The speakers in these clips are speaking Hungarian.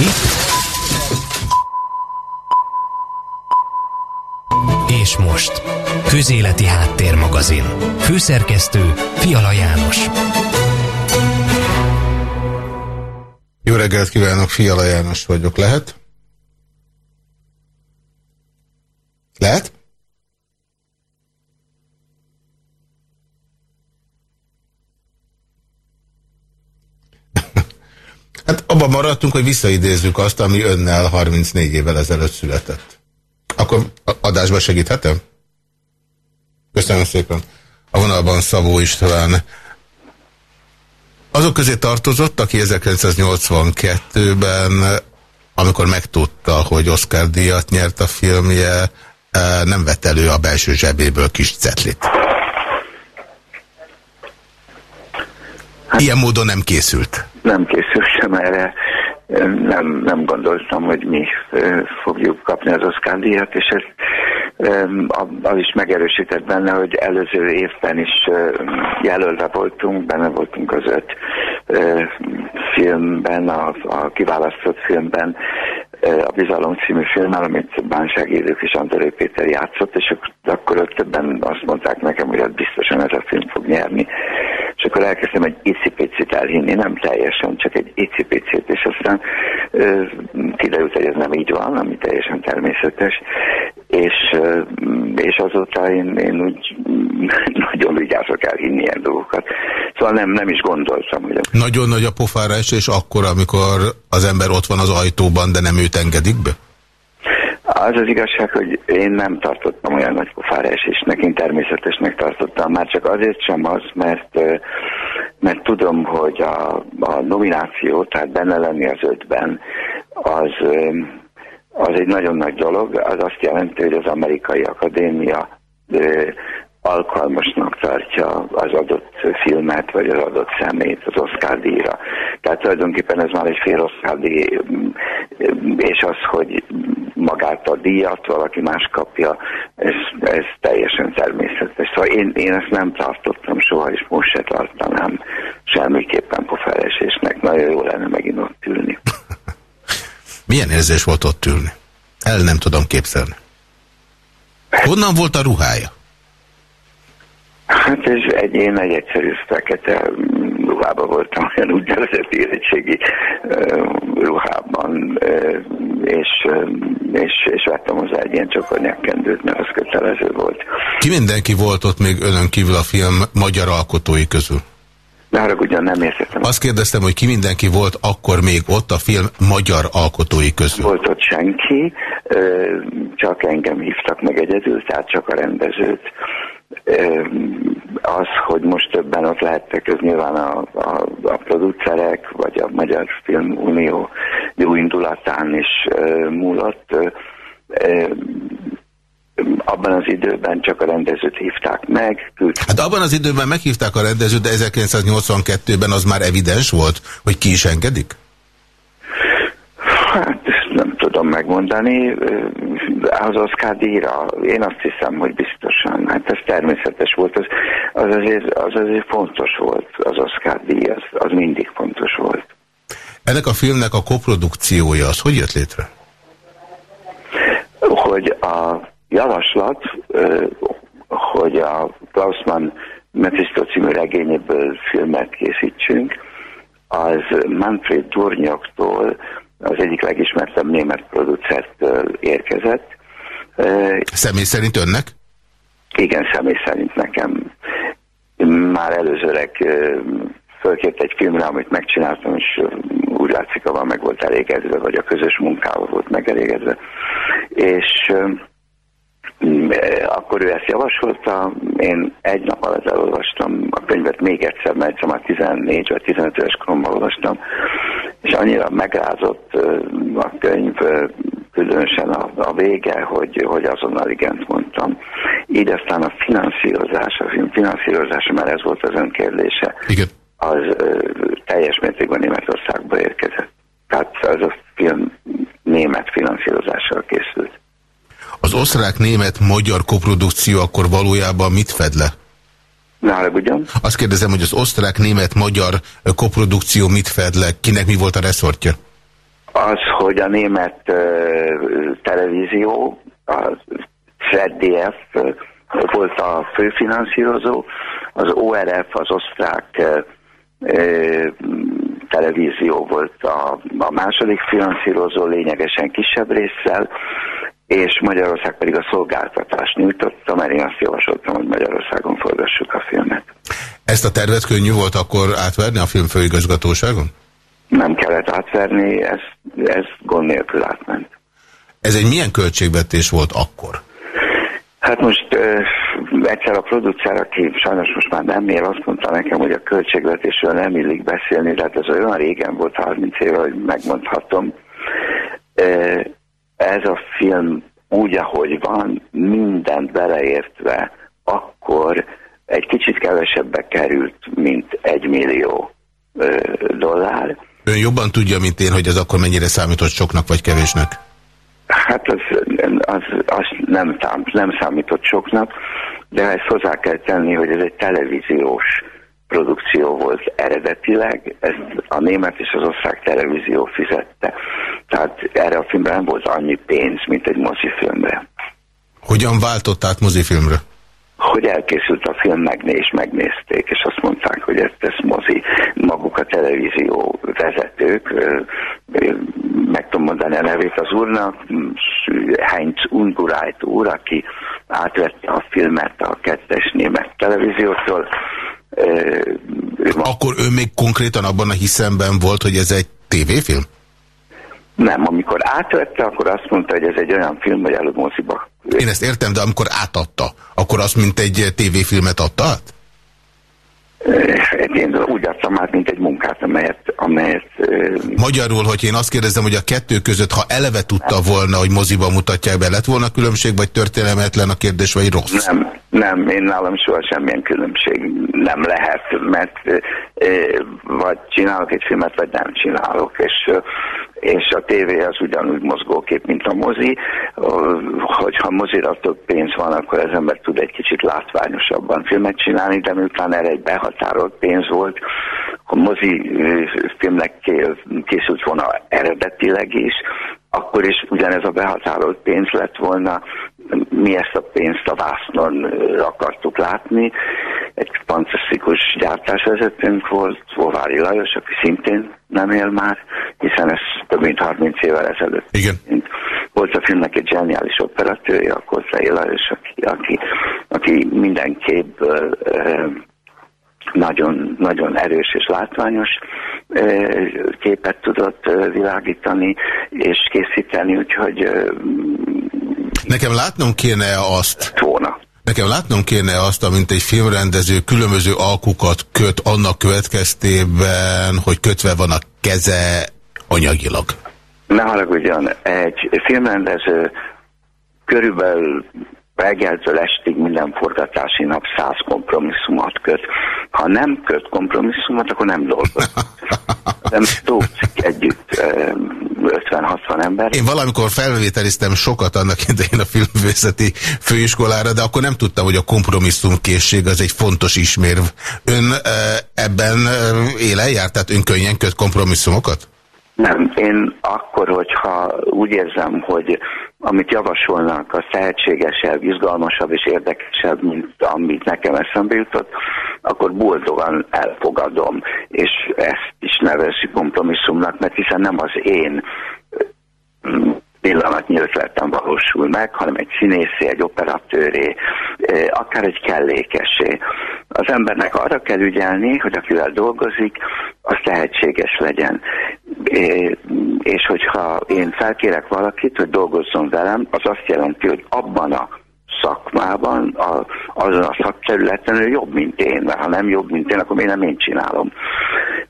Itt. És most. Közéleti Háttérmagazin. Főszerkesztő Fiala János. Jó reggelt kívánok, Fiala János vagyok. Lehet? Lehet? Hát abban maradtunk, hogy visszaidézzük azt, ami önnel 34 évvel ezelőtt született. Akkor adásba segíthetem? Köszönöm szépen. A vonalban Szabó István. Azok közé tartozott, aki 1982-ben, amikor megtudta, hogy Oscar díjat nyert a filmje, eh, nem vett elő a belső zsebéből kis cetlit. Ilyen módon nem készült. Nem készültem erre. Nem, nem gondoltam, hogy mi fogjuk kapni az Oscar díjat, és ez az is megerősített benne, hogy előző évben is jelölve voltunk, benne voltunk az öt filmben, a, a kiválasztott filmben, a Bizalom című filmmel, amit Bánság Élők és Andoré Péter játszott, és akkor ott többen azt mondták nekem, hogy hát biztosan ez a film fog nyerni. Akkor elkezdtem egy icipicit elhinni, nem teljesen, csak egy icipicit, és aztán ö, kiderült, hogy ez nem így van, ami teljesen természetes, és, ö, és azóta én, én úgy nagyon vigyázok elhinni ilyen dolgokat. Szóval nem, nem is gondoltam, hogy... Nagyon nagy a pofára és akkor, amikor az ember ott van az ajtóban, de nem őt engedik be? Az az igazság, hogy én nem tartottam olyan nagy pofára esésnek, én természetesnek tartottam, már csak azért sem az, mert, mert tudom, hogy a, a nomináció, tehát benne lenni az ötben, az, az egy nagyon nagy dolog, az azt jelenti, hogy az amerikai akadémia alkalmasnak tartja az adott filmet, vagy az adott szemét az Oscar díjra. Tehát tulajdonképpen ez már egy fél Oscar díj, és az, hogy magát a díjat valaki más kapja, ez, ez teljesen természetes. Szóval én, én ezt nem tartottam soha, és most se tartanám semmiképpen pofelesésnek. Nagyon jó lenne megint ott ülni. Milyen érzés volt ott ülni? El nem tudom képzelni. Honnan volt a ruhája? Hát ez egy, én egy egyszerű fekete ruhában voltam, olyan úgynevezett érettségi ruhában, és, és, és vettem hozzá egy ilyen csokornyakkendőt, mert az kötelező volt. Ki mindenki volt ott még önön kívül a film magyar alkotói közül? De arra ugyan nem értettem. Azt kérdeztem, hogy ki mindenki volt akkor még ott a film magyar alkotói közül? Volt ott senki, csak engem hívtak meg egyedül, tehát csak a rendezőt az, hogy most többen ott lehettek, ez nyilván a, a, a producerek, vagy a Magyar Film Unió jó indulatán is múlott. Abban az időben csak a rendezőt hívták meg. Hát abban az időben meghívták a rendezőt, de 1982-ben az már evidens volt, hogy ki is engedik? Hát nem tudom megmondani. Az Oscar díjra, én azt hiszem, hogy biztosan. Hát ez természetes volt. Az, az, azért, az azért fontos volt, az Oscar díj, az, az mindig fontos volt. Ennek a filmnek a koprodukciója, az hogy jött létre? Hogy a javaslat, hogy a Klausmann Mephisto című regényéből filmet készítsünk, az Manfred Durnyoktól az egyik legismertebb német producertől érkezett. Személy szerint önnek? Igen, személy szerint nekem. Már előzőleg fölkért egy filmre, amit megcsináltam, és úgy látszik, abban meg volt elégedve, vagy a közös munkával volt megelégedve. És akkor ő ezt javasolta, én egy nap alatt elolvastam a könyvet még egyszer, mert már 14 vagy 15 éves koromban olvastam, és annyira megrázott a könyv, különösen a, a vége, hogy, hogy azonnal igent mondtam. Így aztán a finanszírozás, a film finanszírozása, mert ez volt az önkérdése, Igen. az ö, teljes mértékben Németországba érkezett. Tehát ez a film német finanszírozással készült. Az osztrák-német-magyar koprodukció akkor valójában mit fed le? Na, ugyan. Azt kérdezem, hogy az osztrák-német-magyar koprodukció mit fed le? Kinek mi volt a reszortja? Az, hogy a német uh, televízió, a ZDF uh, volt a főfinanszírozó, az ORF, az osztrák uh, televízió volt a, a második finanszírozó lényegesen kisebb résszel, és Magyarország pedig a szolgáltatást nyújtotta, mert én azt javasoltam, hogy Magyarországon forgassuk a filmet. Ezt a tervet könnyű volt akkor átverni a filmfőigazgatóságon? Nem kellett átverni, ez, ez gond nélkül átment. Ez egy milyen költségvetés volt akkor? Hát most uh, egyszer a producer, aki sajnos most már nem él, azt mondta nekem, hogy a költségvetésről nem illik beszélni, tehát ez olyan régen volt, 30 éve, hogy megmondhatom. Uh, ez a film úgy, ahogy van, mindent beleértve, akkor egy kicsit kevesebbe került, mint egy millió uh, dollár. Ön jobban tudja, mint én, hogy ez akkor mennyire számított soknak vagy kevésnek? Hát az, az, az nem, szám, nem számított soknak, de ezt hozzá kell tenni, hogy ez egy televíziós produkció volt eredetileg, ezt a német és az osztrák televízió fizette. Tehát erre a filmre nem volt annyi pénz, mint egy mozifilmre. Hogyan váltott át mozifilmre? hogy elkészült a film, megné és megnézték, és azt mondták, hogy ezt, ezt mozi maguk a televízió vezetők, meg tudom mondani a nevét az úrnak, Heinz Ungurájt úr, aki átvette a filmet a kettes német televíziótól. Akkor ő még konkrétan abban a hiszemben volt, hogy ez egy tévéfilm? Nem, amikor átvette, akkor azt mondta, hogy ez egy olyan film, hogy előbb moziba. Én ezt értem, de amikor átadta, akkor azt mint egy tévéfilmet adta át? Én úgy adtam át, mint egy munkát, amelyet... amelyet Magyarul, hogy én azt kérdezem, hogy a kettő között, ha eleve tudta volna, hogy moziba mutatják be, lett volna különbség, vagy történelmetlen a kérdés, vagy rossz? Nem, nem, én nálam soha semmilyen különbség nem lehet, mert vagy csinálok egy filmet, vagy nem csinálok, és és a tévé az ugyanúgy mozgókép, mint a mozi. Hogyha mozira több pénz van, akkor az ember tud egy kicsit látványosabban filmet csinálni, de miután erre egy behatárolt pénz volt, a mozi filmnek készült volna eredetileg is, akkor is ugyanez a behatárolt pénz lett volna, mi ezt a pénzt a vásznon akartuk látni. Egy fantasztikus gyártásvezetőnk volt, Vovári Lajos, aki szintén nem él már, hiszen ez több mint 30 évvel ezelőtt. Igen. Volt a filmnek egy zseniális operatőrje, a Kozzai Lajos, aki, aki, aki minden képből nagyon, nagyon erős és látványos képet tudott világítani és készíteni, úgyhogy Nekem látnom kéne azt... Volna. Nekem látnom kéne azt, amint egy filmrendező különböző alkukat köt annak következtében, hogy kötve van a keze anyagilag. Ne haragudjon, egy filmrendező körülbelül reggeltől estig minden forgatási nap száz kompromisszumot köt. Ha nem köt kompromisszumot, akkor nem dolgozik. Nem dolgozik együtt 50-60 ember. Én valamikor felvételiztem sokat annak idején a filmvészeti főiskolára, de akkor nem tudtam, hogy a kompromisszumkészség az egy fontos ismérv. Ön ebben élen tehát ön könnyen köt kompromisszumokat? Nem, én akkor, hogyha úgy érzem, hogy amit javasolnak, az tehetségesebb, izgalmasabb és érdekesebb, mint amit nekem eszembe jutott, akkor boldogan elfogadom, és ezt is nevezi kompromisszumnak, mert hiszen nem az én mm, pillanatnyi ötletem valósul meg, hanem egy színészé, egy operatőré, akár egy kellékesé. Az embernek arra kell ügyelni, hogy akivel dolgozik, az tehetséges legyen. És hogyha én felkérek valakit, hogy dolgozzon velem, az azt jelenti, hogy abban a szakmában, a, azon a szakterületen ő jobb, mint én, mert ha nem jobb, mint én, akkor én nem én csinálom.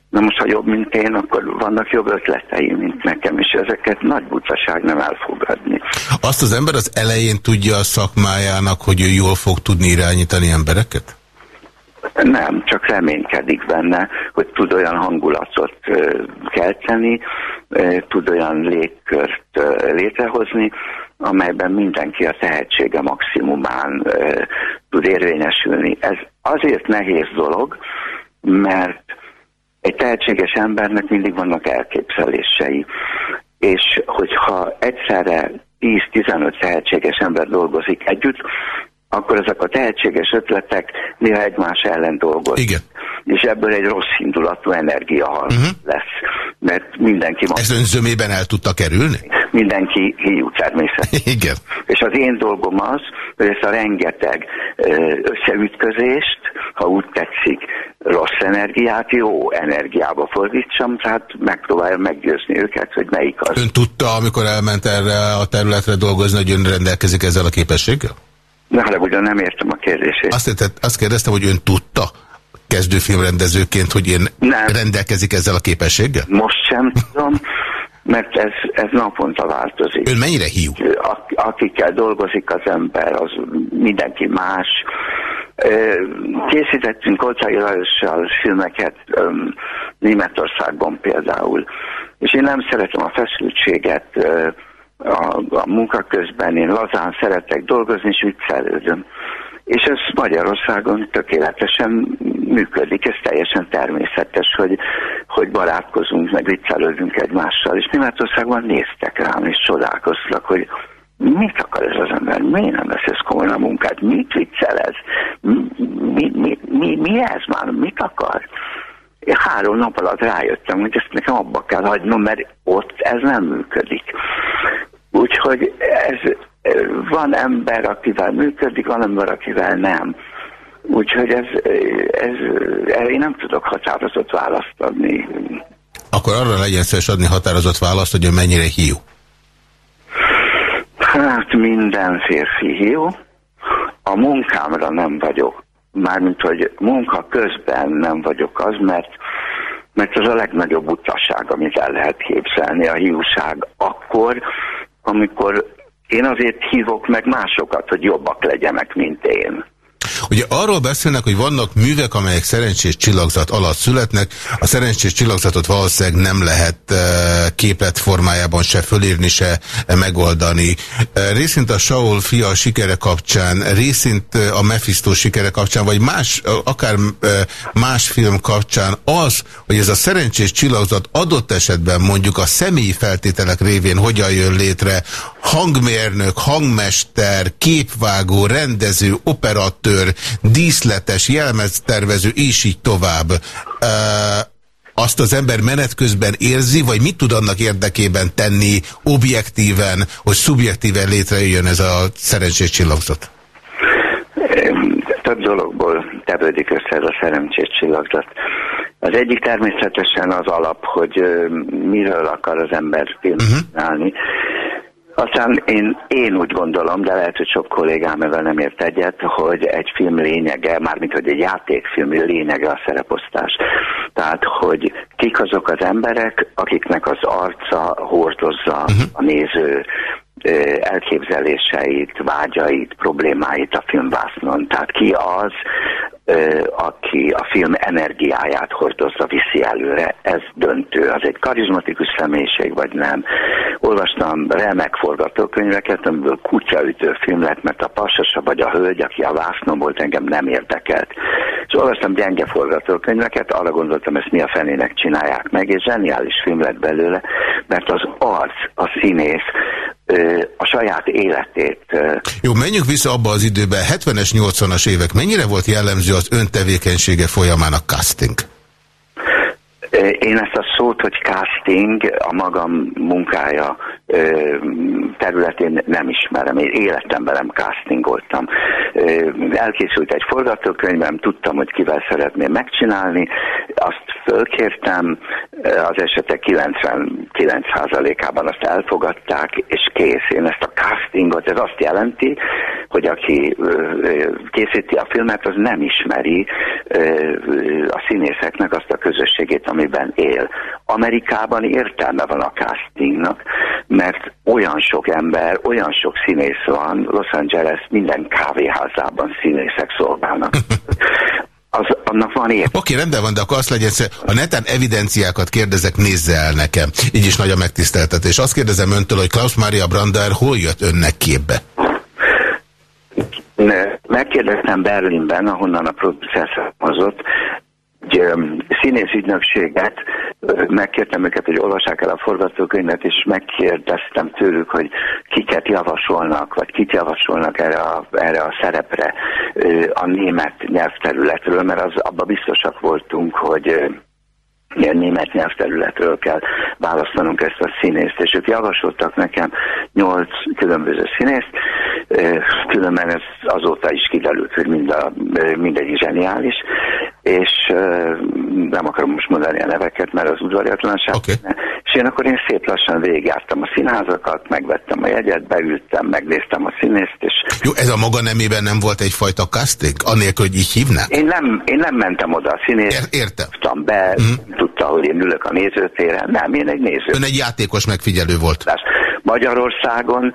Na most, ha jobb, mint én, akkor vannak jobb ötleteim, mint nekem, és ezeket nagy butaság nem elfogadni. Azt az ember az elején tudja a szakmájának, hogy ő jól fog tudni irányítani embereket? Nem, csak reménykedik benne, hogy tud olyan hangulatot kelteni, tud olyan légkört létrehozni, amelyben mindenki a tehetsége maximumán tud érvényesülni. Ez azért nehéz dolog, mert egy tehetséges embernek mindig vannak elképzelései. és hogyha egyszerre 10-15 tehetséges ember dolgozik együtt, akkor ezek a tehetséges ötletek néha egymás ellen dolgoznak. Igen. És ebből egy rossz indulatú energia uh Mhm. -huh. lesz. Mert mindenki, Ez önzömében el tudta kerülni? mindenki hiú természet. Igen. És az én dolgom az, hogy ezt a rengeteg összeütközést, ha úgy tetszik, rossz energiát jó energiába fordítsam, tehát megpróbáljam meggyőzni őket, hogy melyik az. Ön tudta, amikor elment erre a területre dolgozni, hogy ön rendelkezik ezzel a képességgel? Ne ugyan nem értem a kérdését. Azt, értett, azt kérdeztem, hogy ön tudta kezdőfilmrendezőként, hogy én Nem. rendelkezik ezzel a képességgel? Most sem tudom, mert ez, ez naponta változik. Ön mennyire hiú? Ak- akikkel dolgozik az ember, az mindenki más. Készítettünk Olcai Lajossal filmeket Németországban például, és én nem szeretem a feszültséget a, a munka közben, én lazán szeretek dolgozni, és viccelődöm. És ez Magyarországon tökéletesen működik, ez teljesen természetes, hogy, hogy barátkozunk, meg viccelődünk egymással, és Németországban néztek rám, és csodálkoztak, hogy mit akar ez az ember, miért nem vesz ez komolyan a munkát, mit viccel ez, mi, mi, mi, mi, mi ez már, mit akar? Én három nap alatt rájöttem, hogy ezt nekem abba kell hagynom, mert ott ez nem működik. Úgyhogy ez, van ember, akivel működik, van ember, akivel nem. Úgyhogy ez, ez, erre én nem tudok határozott választ adni. Akkor arra legyen szíves adni határozott választ, hogy mennyire hiú. Hát minden férfi hiú. A munkámra nem vagyok. Mármint, hogy munka közben nem vagyok az, mert, mert az a legnagyobb utaság, amit el lehet képzelni, a hiúság akkor, amikor én azért hívok meg másokat, hogy jobbak legyenek, mint én. Ugye arról beszélnek, hogy vannak művek, amelyek szerencsés csillagzat alatt születnek. A szerencsés csillagzatot valószínűleg nem lehet uh, képlet formájában se fölírni, se megoldani. Uh, részint a Saul fia sikere kapcsán, részint uh, a Mephisto sikere kapcsán, vagy más, uh, akár más film kapcsán az, hogy ez a szerencsés csillagzat adott esetben mondjuk a személyi feltételek révén hogyan jön létre, hangmérnök, hangmester, képvágó, rendező, operatőr, díszletes, jelmeztervező, és így tovább. Azt az ember menet közben érzi, vagy mit tud annak érdekében tenni objektíven, hogy szubjektíven létrejöjjön ez a szerencsés csillagzat? Több dologból tevődik össze ez a szerencsés csillagzat. Az egyik természetesen az alap, hogy miről akar az ember filmálni. Uh -huh. Aztán én, én úgy gondolom, de lehet, hogy sok kollégám ebben nem ért egyet, hogy egy film lényege, mármint hogy egy játékfilm lényege a szereposztás. Tehát, hogy kik azok az emberek, akiknek az arca hordozza -huh. a néző elképzeléseit, vágyait, problémáit a filmvásznon. Tehát ki az, aki a film energiáját hordozza, viszi előre, ez döntő. Az egy karizmatikus személyiség, vagy nem. Olvastam remek forgatókönyveket, amiből kutyaütő film lett, mert a pasasa vagy a hölgy, aki a vásznon volt, engem nem érdekelt. És olvastam gyenge forgatókönyveket, arra gondoltam, ezt mi a fenének csinálják meg, és zseniális film lett belőle, mert az arc, a színész, a saját életét. Jó, menjünk vissza abba az időben. 70-es, 80-as évek. Mennyire volt jellemző az ön tevékenysége folyamán a casting? Én ezt a szót, hogy casting a magam munkája területén nem ismerem. Én életemben nem castingoltam. Elkészült egy forgatókönyvem, tudtam, hogy kivel szeretném megcsinálni, azt fölkértem, az esetek 99%-ában azt elfogadták, és kész. Én ezt a castingot, ez azt jelenti, hogy aki készíti a filmet, az nem ismeri a színészeknek azt a közösségét, amiben él. Amerikában értelme van a castingnak, mert olyan sok ember, olyan sok színész van, Los Angeles minden kávéházában színészek szolgálnak. Az, annak van értelme. Oké, rendben van, de akkor azt legyen, ha netán evidenciákat kérdezek, nézze el nekem. Így is nagy a megtiszteltetés. Azt kérdezem öntől, hogy Klaus Maria Brander hol jött önnek képbe? Megkérdeztem Berlinben, ahonnan a producer származott, egy színészügynökséget megkértem őket, hogy olvassák el a forgatókönyvet, és megkérdeztem tőlük, hogy kiket javasolnak, vagy kit javasolnak erre a, erre a szerepre a német nyelvterületről, mert az, abban biztosak voltunk, hogy német nyelvterületről kell választanunk ezt a színészt, és ők javasoltak nekem nyolc különböző színészt, különben ez azóta is kiderült, hogy mind a, mindegy zseniális, és nem akarom most mondani a neveket, mert az udvariatlanság. Okay. És én akkor én szép lassan végigjártam a színházakat, megvettem a jegyet, beültem, megnéztem a színészt, és... Jó, ez a maga nemében nem volt egyfajta casting? Annélkül, hogy így hívnák? Én nem, én nem mentem oda a színészt. Ér értem. Tudtam be, mm. tudta, hogy én ülök a nézőtéren. Nem, én egy néző. Ön egy játékos megfigyelő volt. Magyarországon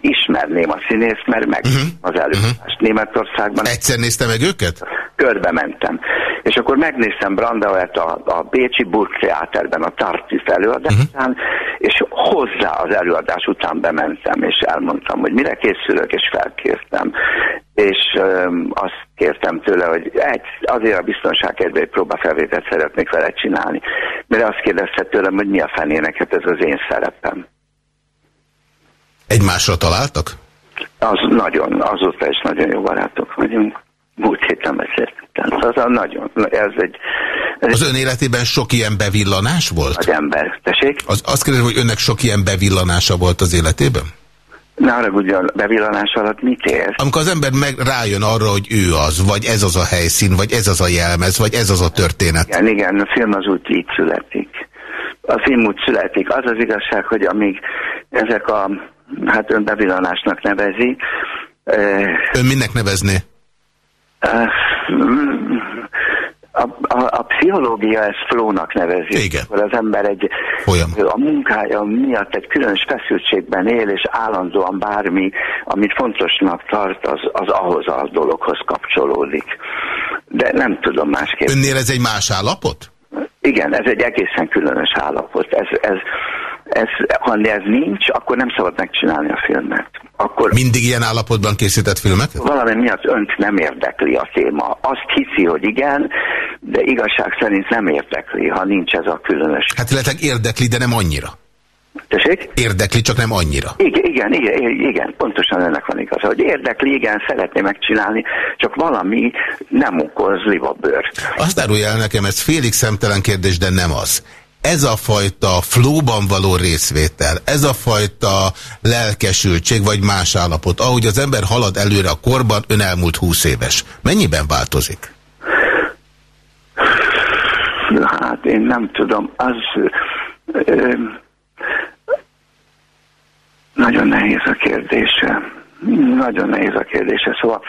ismerném a színészt, mert meg uh mhm. -huh. az előadást. Uh -huh. Németországban... Egyszer nézte meg őket? Körbe mentem. És akkor megnéztem Brandauert a, a Bécsi Burgtheaterben, a Tartis előadásán, mhm. -huh. és hozzá az előadás után bementem, és elmondtam, hogy mire készülök, és felkértem. És öm, azt kértem tőle, hogy egy, azért a biztonság kedvéért próbafelvételt szeretnék vele csinálni. Mire azt kérdezte tőlem, hogy mi a fenének, hát ez az én szerepem. Egymásra találtak? Az nagyon, azóta is nagyon jó barátok vagyunk. Múlt héten beszéltem. A nagyon, ez egy... Ez az ön életében sok ilyen bevillanás volt? Az ember, tessék? Az, azt kérdezem, hogy önnek sok ilyen bevillanása volt az életében? Ne arra ugye a bevillanás alatt mit ér? Amikor az ember meg rájön arra, hogy ő az, vagy ez az a helyszín, vagy ez az a jelmez, vagy ez az a történet. Igen, igen, a film az úgy így születik. A film úgy születik. Az az igazság, hogy amíg ezek a hát ön bevillanásnak nevezi. Ön minek nevezné? A, a, a pszichológia ezt flónak nevezi. Igen. Akkor az ember egy Folyam. a munkája miatt egy különös feszültségben él, és állandóan bármi, amit fontosnak tart, az, az ahhoz a dologhoz kapcsolódik. De nem tudom másképp. Önnél ez egy más állapot? Igen, ez egy egészen különös állapot. Ez, ez, ez, ha ez nincs, akkor nem szabad megcsinálni a filmet. Akkor Mindig ilyen állapotban készített filmet? Valami miatt önt nem érdekli a téma. Azt hiszi, hogy igen, de igazság szerint nem érdekli, ha nincs ez a különös. Hát illetve érdekli, de nem annyira. Tessék? Érdekli, csak nem annyira. Igen, igen, igen, igen, pontosan ennek van igaza, hogy érdekli, igen, szeretné megcsinálni, csak valami nem okoz libabőrt. Azt árulja el nekem, ez félig szemtelen kérdés, de nem az ez a fajta flóban való részvétel, ez a fajta lelkesültség vagy más állapot, ahogy az ember halad előre a korban, ön elmúlt húsz éves. Mennyiben változik? Hát én nem tudom, az ö, nagyon nehéz a kérdése. Nagyon nehéz a kérdése. Szóval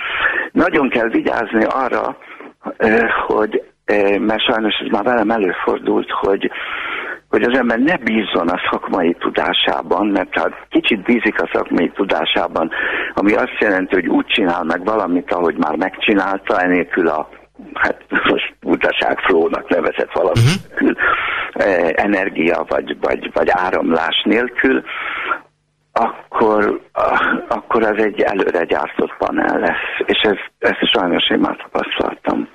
nagyon kell vigyázni arra, hogy mert sajnos ez már velem előfordult, hogy, hogy az ember ne bízzon a szakmai tudásában, mert ha kicsit bízik a szakmai tudásában, ami azt jelenti, hogy úgy csinál meg valamit, ahogy már megcsinálta, enélkül a hát most utaságflónak nevezett valami uh-huh. energia vagy, vagy, vagy áramlás nélkül, akkor, akkor az egy előre gyártott panel lesz, és ez, ezt sajnos én már tapasztaltam.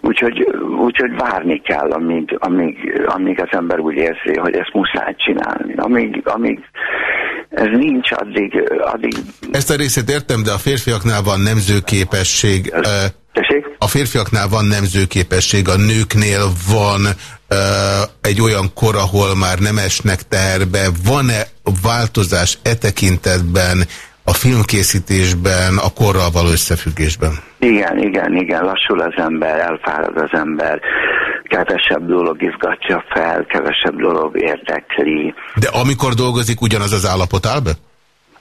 Úgyhogy, úgyhogy várni kell, amíg, amíg, amíg az ember úgy érzi, hogy ezt muszáj csinálni. Amíg, amíg ez nincs, addig, addig... Ezt a részét értem, de a férfiaknál van nemzőképesség. Tessék? A férfiaknál van nemzőképesség, a nőknél van uh, egy olyan kor, ahol már nem esnek terbe. Van-e változás e tekintetben a filmkészítésben, a korral való összefüggésben? Igen, igen, igen, lassul az ember, elfárad az ember, kevesebb dolog izgatja fel, kevesebb dolog érdekli. De amikor dolgozik, ugyanaz az állapot áll be?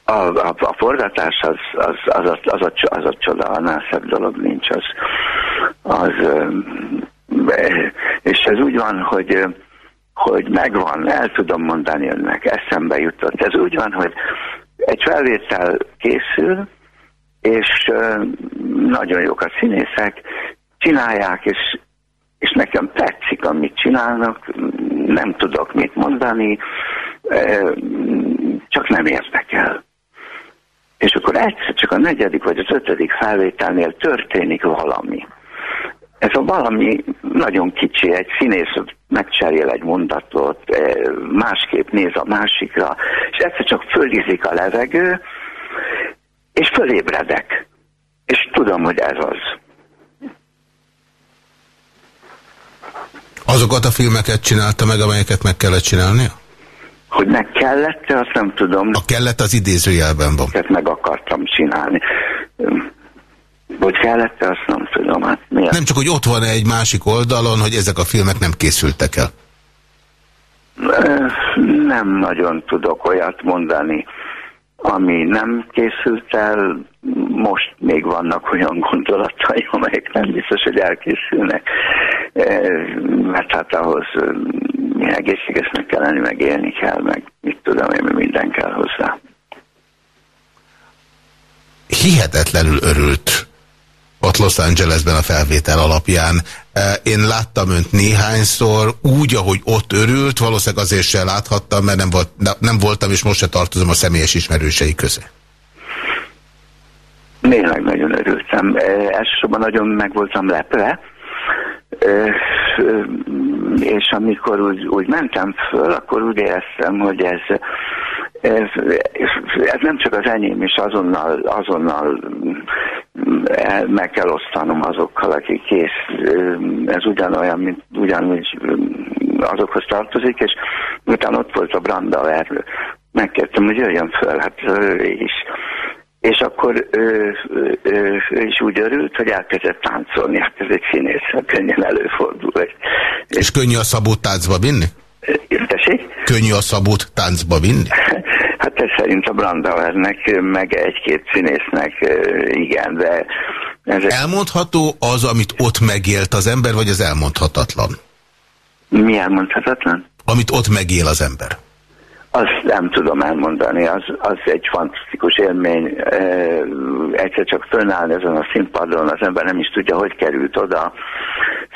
A, a, a forgatás az, az, az, az, az, a, az a csoda, annál szebb dolog nincs. Az, az, és ez úgy van, hogy, hogy megvan, el tudom mondani önnek, eszembe jutott. Ez úgy van, hogy egy felvétel készül, és nagyon jók a színészek, csinálják, és, és nekem tetszik, amit csinálnak, nem tudok mit mondani, csak nem érdekel. És akkor egyszer csak a negyedik vagy az ötödik felvételnél történik valami. ez a valami nagyon kicsi, egy színész megcserél egy mondatot, másképp néz a másikra, és egyszer csak fölízik a levegő, és fölébredek. És tudom, hogy ez az. Azokat a filmeket csinálta meg, amelyeket meg kellett csinálnia? Hogy meg kellett, azt nem tudom. A kellett az idézőjelben van. meg akartam csinálni. Hogy kellett, azt nem tudom. Hát miért? Nem csak, hogy ott van egy másik oldalon, hogy ezek a filmek nem készültek el. Nem nagyon tudok olyat mondani, ami nem készült el. Most még vannak olyan gondolatai, amelyek nem biztos, hogy elkészülnek. Mert hát ahhoz egészségesnek kell lenni, meg élni kell, meg mit tudom én, minden kell hozzá. Hihetetlenül örült ott Los Angelesben a felvétel alapján. E, én láttam önt néhányszor, úgy, ahogy ott örült, valószínűleg azért sem láthattam, mert nem, volt, nem voltam, és most se tartozom a személyes ismerősei közé. Tényleg nagyon örültem. E, elsősorban nagyon meg voltam lepve, e, és amikor úgy, úgy mentem föl, akkor úgy éreztem, hogy ez, ez, ez nem csak az enyém, és azonnal, azonnal meg kell osztanom azokkal, akik kész. Ez ugyanolyan, mint ugyanúgy azokhoz tartozik, és utána ott volt a Brandauer, megkértem, hogy jöjjön föl, hát ő is. És akkor ő, ő, ő, ő is úgy örült, hogy elkezdett táncolni. Hát ez egy színész, könnyen előfordul. És, és könnyű a szabót táncba vinni? Tessék? Könnyű a szabót táncba vinni? Hát ez szerint a Brandauernek, meg egy-két színésznek igen, de... Ezek... Elmondható az, amit ott megélt az ember, vagy az elmondhatatlan? Mi elmondhatatlan? Amit ott megél az ember. Azt nem tudom elmondani, az, az egy fantasztikus élmény. Egyszer csak fönnáll ezen a színpadon, az ember nem is tudja, hogy került oda.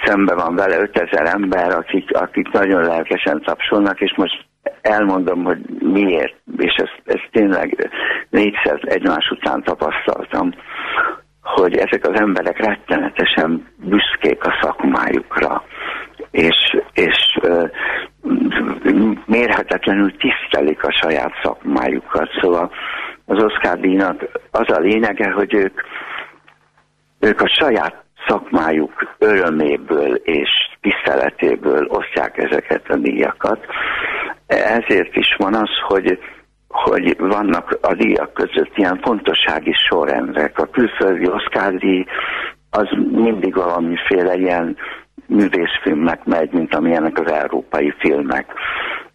Szembe van vele 5000 ember, akik, akik nagyon lelkesen tapsolnak, és most elmondom, hogy miért, és ezt, ezt tényleg négyszer egymás után tapasztaltam, hogy ezek az emberek rettenetesen büszkék a szakmájukra, és, és mérhetetlenül tisztelik a saját szakmájukat. Szóval az Oscar díjnak az a lényege, hogy ők, ők a saját szakmájuk öröméből és tiszteletéből osztják ezeket a díjakat. Ezért is van az, hogy hogy vannak a díjak között ilyen fontossági sorrendek. A külföldi díj az mindig valamiféle ilyen művészfilmnek megy, mint amilyenek az európai filmek.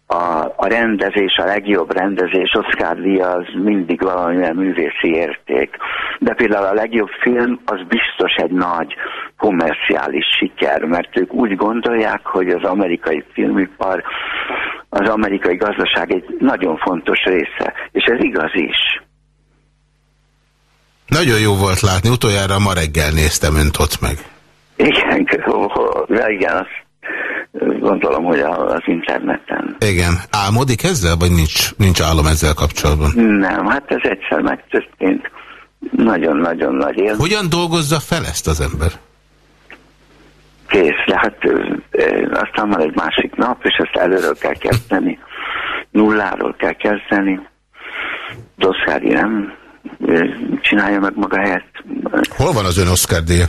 A, a rendezés, a legjobb rendezés, Oscar díja az mindig valamilyen művészi érték. De például a legjobb film az biztos egy nagy komerciális siker, mert ők úgy gondolják, hogy az amerikai filmipar az amerikai gazdaság egy nagyon fontos része, és ez igaz is. Nagyon jó volt látni, utoljára ma reggel néztem önt ott meg. Igen, igen, azt gondolom, hogy az interneten. Igen. Álmodik ezzel, vagy nincs, nincs álom ezzel kapcsolatban? Nem, hát ez egyszer megtörtént. Nagyon-nagyon nagy él. Hogyan dolgozza fel ezt az ember? Kész, hát aztán van egy másik nap, és ezt előről kell kezdeni. Nulláról kell kezdeni. Doszkári nem csinálja meg maga helyett. Hol van az ön Oscar díja?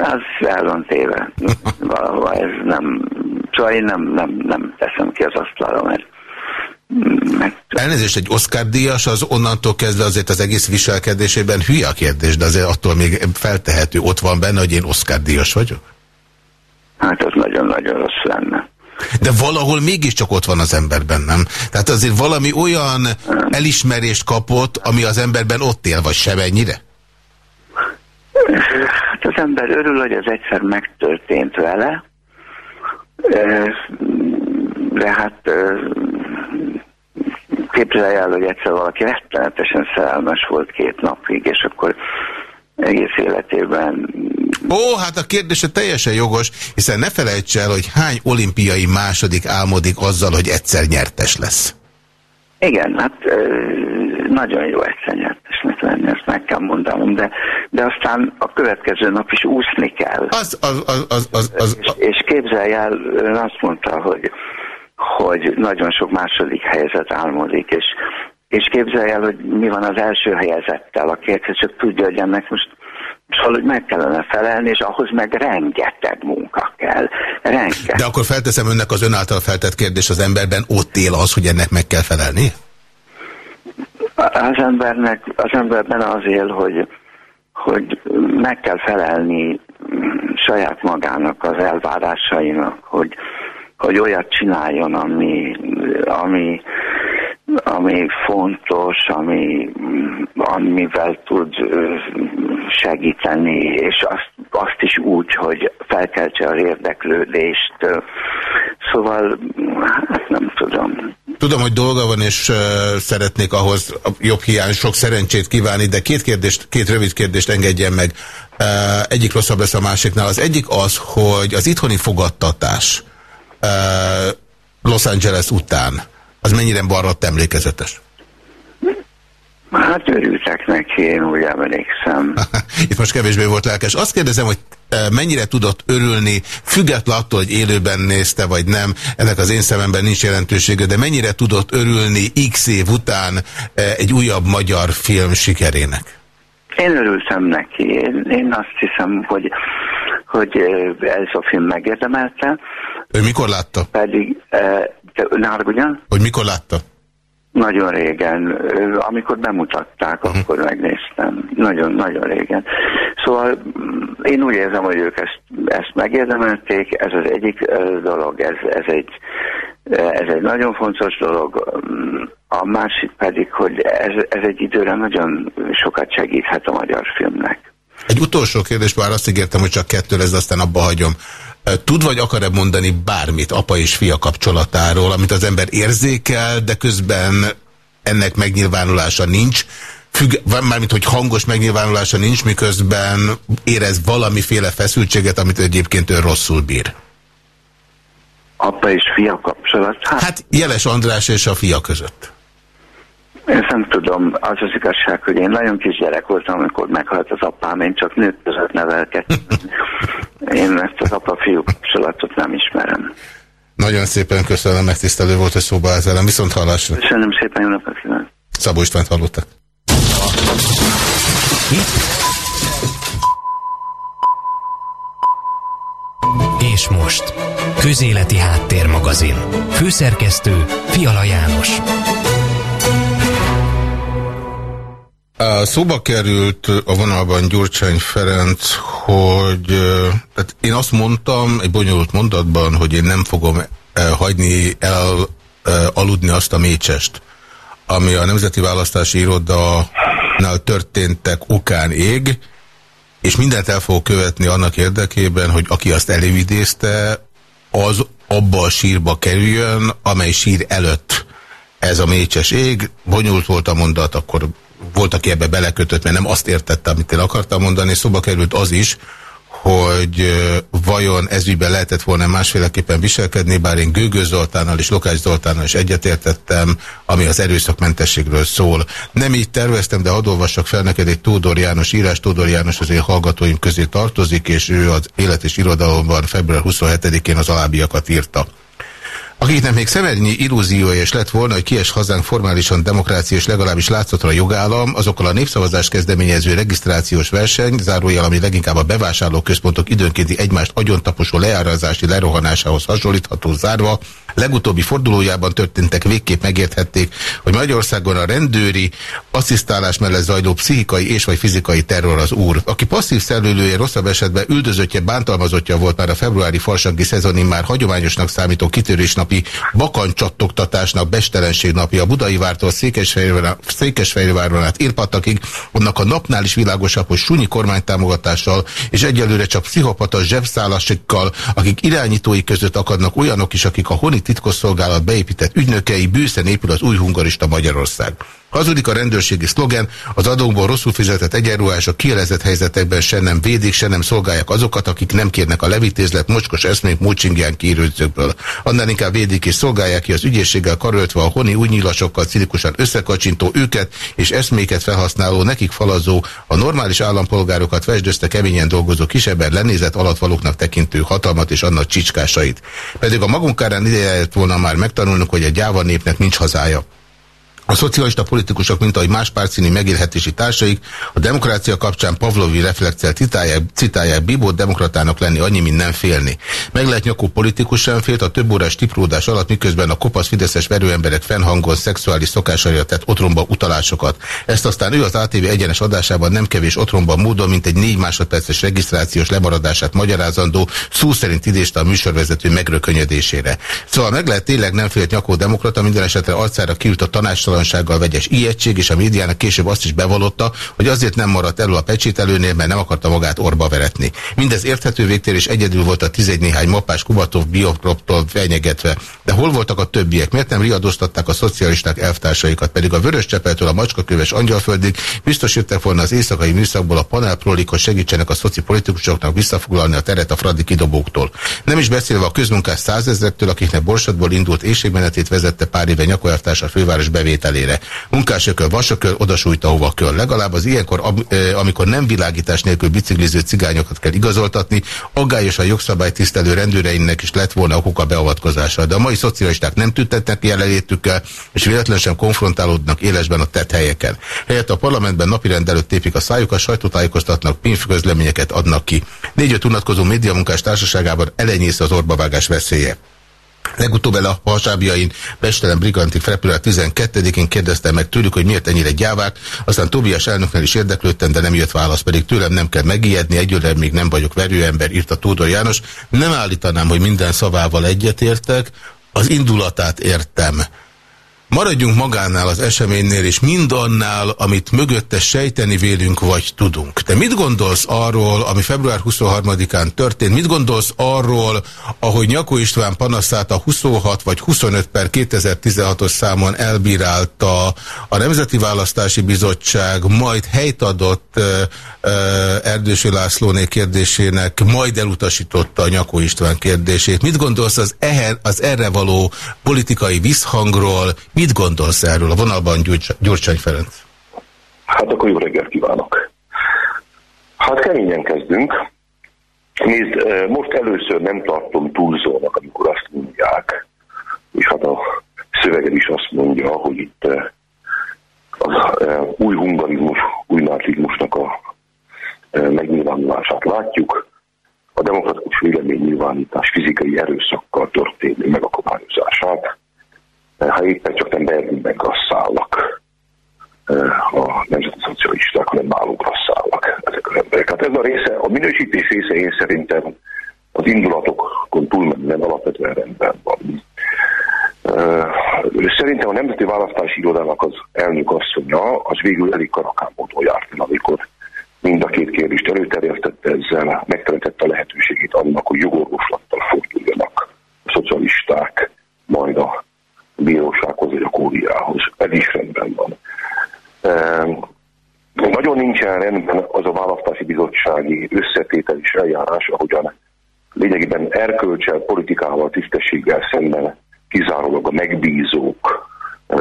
Az el van téve. Valahol ez nem... Szóval én nem, nem, nem teszem ki az asztalra, mert mert... Elnézést, egy Oscar díjas az onnantól kezdve azért az egész viselkedésében hülye a kérdés, de azért attól még feltehető ott van benne, hogy én Oscar díjas vagyok? Hát az nagyon-nagyon rossz lenne. De valahol mégiscsak ott van az emberben, nem? Tehát azért valami olyan elismerést kapott, ami az emberben ott él, vagy semennyire? Hát az ember örül, hogy ez egyszer megtörtént vele, de hát képzelj el, hogy egyszer valaki rettenetesen szerelmes volt két napig, és akkor egész életében. Ó, hát a kérdése teljesen jogos, hiszen ne felejts el, hogy hány olimpiai második álmodik azzal, hogy egyszer nyertes lesz. Igen, hát nagyon jó egyszer nyertesnek lenni, ezt meg kell mondanom, de de aztán a következő nap is úszni kell. Az, az, az, az, az, az, és, és képzelj el, ön azt mondta, hogy, hogy nagyon sok második helyzet álmodik, és, és képzelj el, hogy mi van az első helyezettel, aki csak tudja, hogy ennek most hogy meg kellene felelni, és ahhoz meg rengeteg munka kell. Rengeteg. De akkor felteszem önnek az ön által feltett kérdés, az emberben ott él az, hogy ennek meg kell felelni? Az embernek, az emberben az él, hogy, hogy meg kell felelni saját magának az elvárásainak, hogy, hogy olyat csináljon, ami, ami, ami fontos, ami, amivel tud segíteni, és azt, azt is úgy, hogy felkeltse az érdeklődést. Szóval, hát nem tudom. Tudom, hogy dolga van, és uh, szeretnék ahhoz jobb hiány sok szerencsét kívánni, de két, kérdést, két rövid kérdést engedjen meg. Uh, egyik rosszabb lesz a másiknál. Az egyik az, hogy az itthoni fogadtatás uh, Los Angeles után, az mennyire barradt emlékezetes? Hát örültek neki, én úgy emlékszem. Itt most kevésbé volt lelkes. Azt kérdezem, hogy mennyire tudott örülni, független attól, hogy élőben nézte, vagy nem, ennek az én szememben nincs jelentősége, de mennyire tudott örülni x év után egy újabb magyar film sikerének? Én örültem neki. Én, én azt hiszem, hogy, hogy ez a film megérdemelte. Ő mikor látta? Pedig, ne ugyan? Hogy mikor látta? Nagyon régen, amikor bemutatták, uh-huh. akkor megnéztem. Nagyon-nagyon régen. Szóval mm, én úgy érzem, hogy ők ezt, ezt megérdemelték, ez az egyik dolog, ez, ez, egy, ez egy nagyon fontos dolog. Mm, a másik pedig, hogy ez, ez egy időre nagyon sokat segíthet a magyar filmnek. Egy utolsó kérdés, már azt ígértem, hogy csak kettő lesz, aztán abba hagyom. Tud vagy akar-e mondani bármit apa és fia kapcsolatáról, amit az ember érzékel, de közben ennek megnyilvánulása nincs, Függ, mármint, hogy hangos megnyilvánulása nincs, miközben érez valamiféle feszültséget, amit egyébként ő rosszul bír. Apa és fia kapcsolat? Hát, hát Jeles András és a fia között. Én nem tudom, az az igazság, hogy én nagyon kisgyerek voltam, amikor meghalt az apám, én csak nők között nevelkedtem. Én ezt az apa-fiú kapcsolatot nem ismerem. Nagyon szépen köszönöm, megtisztelő volt, hogy szóba ez velem. Viszont hallásra. Köszönöm szépen, jó napot kívánok. Szabó Istvánt hallottak. És most, Közéleti Háttérmagazin. Főszerkesztő Fiala János. Szóba került a vonalban Gyurcsány Ferenc, hogy tehát én azt mondtam egy bonyolult mondatban, hogy én nem fogom hagyni el aludni azt a mécsest, ami a Nemzeti Választási Irodanál történtek okán ég, és mindent el fogok követni annak érdekében, hogy aki azt előidézte, az abba a sírba kerüljön, amely sír előtt ez a mécses ég. Bonyolult volt a mondat, akkor volt, aki ebbe belekötött, mert nem azt értette, amit én akartam mondani. Szóba került az is, hogy vajon ezügyben lehetett volna másféleképpen viselkedni, bár én Gőgő Zoltánnal és Lokács Zoltánnal is egyetértettem, ami az erőszakmentességről szól. Nem így terveztem, de adolvassak fel neked egy Tódor János írás. Tódor János az én hallgatóim közé tartozik, és ő az Élet és Irodalomban február 27-én az alábbiakat írta. Akiknek még szemernyi illúziója is lett volna, hogy kies hazánk formálisan demokrácia és legalábbis látszatra jogállam, azokkal a népszavazás kezdeményező regisztrációs verseny, zárójel, ami leginkább a bevásárlóközpontok időnkénti egymást agyontaposó leárazási lerohanásához hasonlítható zárva, legutóbbi fordulójában történtek végképp megérthették, hogy Magyarországon a rendőri asszisztálás mellett zajló pszichikai és vagy fizikai terror az úr. Aki passzív szellőlője rosszabb esetben üldözöttje, bántalmazottja volt már a februári farsangi szezonin már hagyományosnak számító kitörésnapi bakancsattogtatásnak bestelenség napja a Budai vártól Székesfehérváron át Irpatakig, annak a napnál is világosabb, hogy sunyi kormánytámogatással és egyelőre csak pszichopata zsebszálasikkal, akik irányítói között akadnak olyanok is, akik a honi titkosszolgálat beépített ügynökei bőszen épül az új hungarista Magyarország. Hazudik a rendőrségi szlogen, az adókból rosszul fizetett egyenruhások kielezett helyzetekben se nem védik, se nem szolgálják azokat, akik nem kérnek a levitézlet mocskos eszmék múcsingján kiírődzőkből. Annál inkább védik és szolgálják ki az ügyészséggel karöltve a honi új nyilasokkal cinikusan összekacsintó őket és eszméket felhasználó, nekik falazó, a normális állampolgárokat vesdözte keményen dolgozó kisebben lenézett alatvalóknak tekintő hatalmat és annak csicskásait. Pedig a magunkárán ideje volna már megtanulnunk, hogy a gyáva népnek nincs hazája. A szocialista politikusok, mint ahogy más pártszíni megélhetési társaik, a demokrácia kapcsán Pavlovi reflexel citálják, citálják Bibót demokratának lenni annyi, mint nem félni. Meg lehet nyakó politikus sem félt a több órás tipródás alatt, miközben a kopasz fideszes verőemberek fennhangol szexuális szokásaira tett otromba utalásokat. Ezt aztán ő az ATV egyenes adásában nem kevés otromba módon, mint egy négy másodperces regisztrációs lemaradását magyarázandó, szó szerint idézte a műsorvezető megrökönyödésére. Szóval meg lehet tényleg nem félt nyakó demokrata, minden esetre arcára kiült a tanácstalan bizonytalansággal vegyes ijegység, és a médiának később azt is bevallotta, hogy azért nem maradt elő a pecsételőnél, mert nem akarta magát orba veretni. Mindez érthető végtér, és egyedül volt a tizegy néhány mappás Kubatov biokroptól fenyegetve. De hol voltak a többiek? Miért nem riadóztatták a szocialisták elvtársaikat? Pedig a vörös csepeltől a macskaköves angyalföldig biztos jöttek volna az éjszakai műszakból a panelprolik, hogy segítsenek a szoci politikusoknak visszafoglalni a teret a fradi kidobóktól. Nem is beszélve a közmunkás százezrektől, akiknek borsodból indult éjségmenetét vezette pár éve nyakortás a főváros bevétel felére. Munkásököl, vasököl, odasújt, ahova köl. Legalább az ilyenkor, amikor nem világítás nélkül bicikliző cigányokat kell igazoltatni, aggályos a jogszabály tisztelő rendőreinek is lett volna okuk a beavatkozásra. De a mai szocialisták nem tüntetnek jelenlétükkel, és véletlenül sem konfrontálódnak élesben a tett helyeken. Helyett a parlamentben napirend előtt tépik a szájukat, sajtótájékoztatnak, pénzközleményeket adnak ki. Négy-öt unatkozó médiamunkás társaságában elenyész az orbavágás veszélye. Legutóbb el a hasábjain Bestelen Briganti Frepület 12-én kérdeztem meg tőlük, hogy miért ennyire gyávák, aztán Tobias elnöknél is érdeklődtem, de nem jött válasz, pedig tőlem nem kell megijedni, egyőre még nem vagyok verőember, írta Tódor János. Nem állítanám, hogy minden szavával egyetértek, az indulatát értem. Maradjunk magánál az eseménynél, és mindannál, amit mögötte sejteni vélünk, vagy tudunk. Te mit gondolsz arról, ami február 23-án történt? Mit gondolsz arról, ahogy Nyakó István panaszát a 26 vagy 25 per 2016-os számon elbírálta a Nemzeti Választási Bizottság, majd helyt adott Erdőső Lászlóné kérdésének, majd elutasította a Nyakó István kérdését. Mit gondolsz az, eher, az erre való politikai visszhangról? Mit gondolsz erről a vonalban, Gyurcsány Ferenc? Hát akkor jó reggelt kívánok. Hát keményen kezdünk. Nézd, most először nem tartom túlzónak, amikor azt mondják, és hát a szöveged is azt mondja, hogy itt az új hungarizmus, új nácizmusnak a megnyilvánulását látjuk, a demokratikus véleménynyilvánítás fizikai erőszakkal történő megakadályozását, ha éppen csak nem Berlinben rasszálnak a nemzeti szocialisták, hanem nálunk rasszálnak ezek az emberek. Hát ez a része, a minősítés része én szerintem az indulatokon túlmenően alapvetően rendben van. Szerintem a Nemzeti Választási Irodának az elnök asszonya az végül elég karakán módon járt amikor mind a két kérdést előterjesztette ezzel, megteremtette a lehetőségét annak, hogy jogorvoslattal forduljanak a szocialisták, majd a bírósághoz vagy a kóriához. Ez is rendben van. E, nagyon nincsen rendben az a választási bizottsági összetétel és eljárás, ahogyan lényegében erkölcsel, politikával, tisztességgel szemben kizárólag a megbízók e,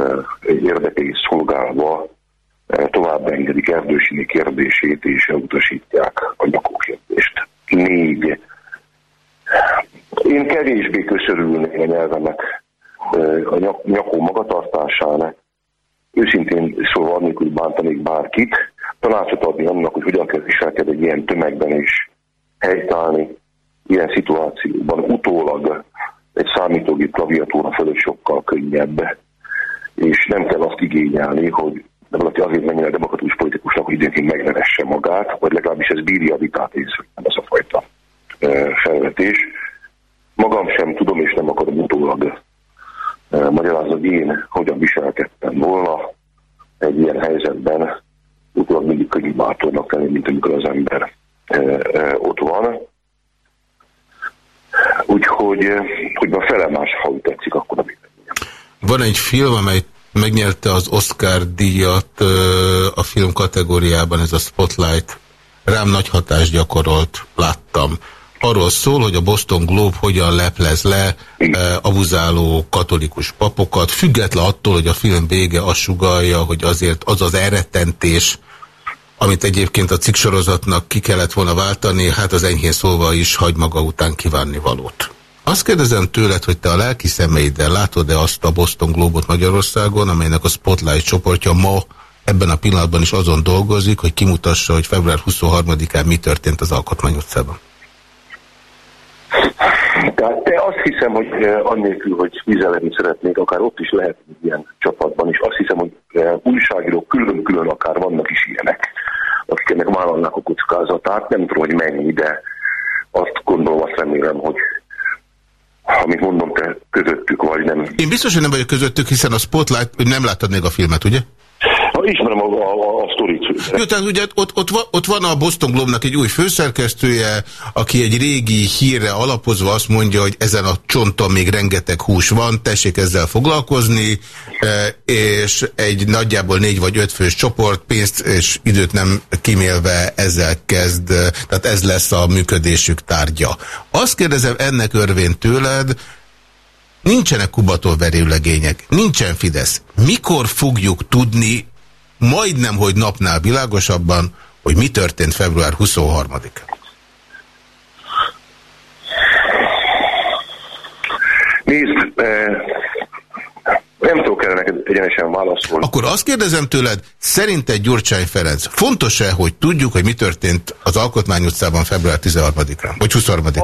érdekei szolgálva e, tovább engedik Erdősini kérdését és elutasítják a nyakó kérdést. Négy. Én kevésbé köszörülnék a nyelvemet a nyakó magatartásán, őszintén szóval annélkül bántanék bárkit, tanácsot adni annak, hogy hogyan kell viselkedni egy ilyen tömegben is helytállni, ilyen szituációban utólag egy számítógép klaviatúra fölött sokkal könnyebb, és nem kell azt igényelni, hogy de valaki azért menjen a demokratikus politikusnak, hogy időnként megnevesse magát, vagy legalábbis ez bírja a vitát észre, ez a fajta felvetés. Magam sem tudom, és nem akarom utólag magyarázza, hogy én hogyan viselkedtem volna egy ilyen helyzetben, utólag mindig könnyű bátornak lenni, mint amikor az ember ott van. Úgyhogy, hogy a fele más, ha úgy tetszik, akkor a. Van egy film, amely megnyerte az Oscar díjat a film kategóriában, ez a Spotlight. Rám nagy hatást gyakorolt, láttam. Arról szól, hogy a Boston Globe hogyan leplez le abuzáló katolikus papokat, független attól, hogy a film vége azt sugalja, hogy azért az az elrettentés, amit egyébként a cikksorozatnak ki kellett volna váltani, hát az enyhén szólva is hagy maga után kívánni valót. Azt kérdezem tőled, hogy te a lelki szemeiddel látod-e azt a Boston Globot Magyarországon, amelynek a Spotlight csoportja ma ebben a pillanatban is azon dolgozik, hogy kimutassa, hogy február 23-án mi történt az Alkotmány utcában? Tehát te azt hiszem, hogy eh, annélkül, hogy vizelni szeretnék, akár ott is lehet ilyen csapatban is, azt hiszem, hogy eh, újságírók külön-külön akár vannak is ilyenek, akik ennek vállalnak a kockázatát, nem tudom, hogy mennyi, de azt gondolom, azt remélem, hogy amit mondom, te közöttük vagy nem. Én biztos, hogy nem vagyok közöttük, hiszen a Spotlight, nem láttad még a filmet, ugye? Ha ismerem a, a, a sztorit. Jó, tehát ugye ott, ott, ott van a Boston Globe-nak egy új főszerkesztője, aki egy régi hírre alapozva azt mondja, hogy ezen a csonton még rengeteg hús van, tessék ezzel foglalkozni, e, és egy nagyjából négy vagy öt fős csoport pénzt és időt nem kimélve ezzel kezd, tehát ez lesz a működésük tárgya. Azt kérdezem ennek örvén tőled, Nincsenek Kubatov verőlegények, nincsen Fidesz. Mikor fogjuk tudni majdnem, hogy napnál világosabban, hogy mi történt február 23-án. Nézd, eh, nem tudok erre neked egyenesen válaszolni. Akkor azt kérdezem tőled, szerinted Gyurcsány Ferenc, fontos-e, hogy tudjuk, hogy mi történt az Alkotmány utcában február 13-án, vagy 23-án?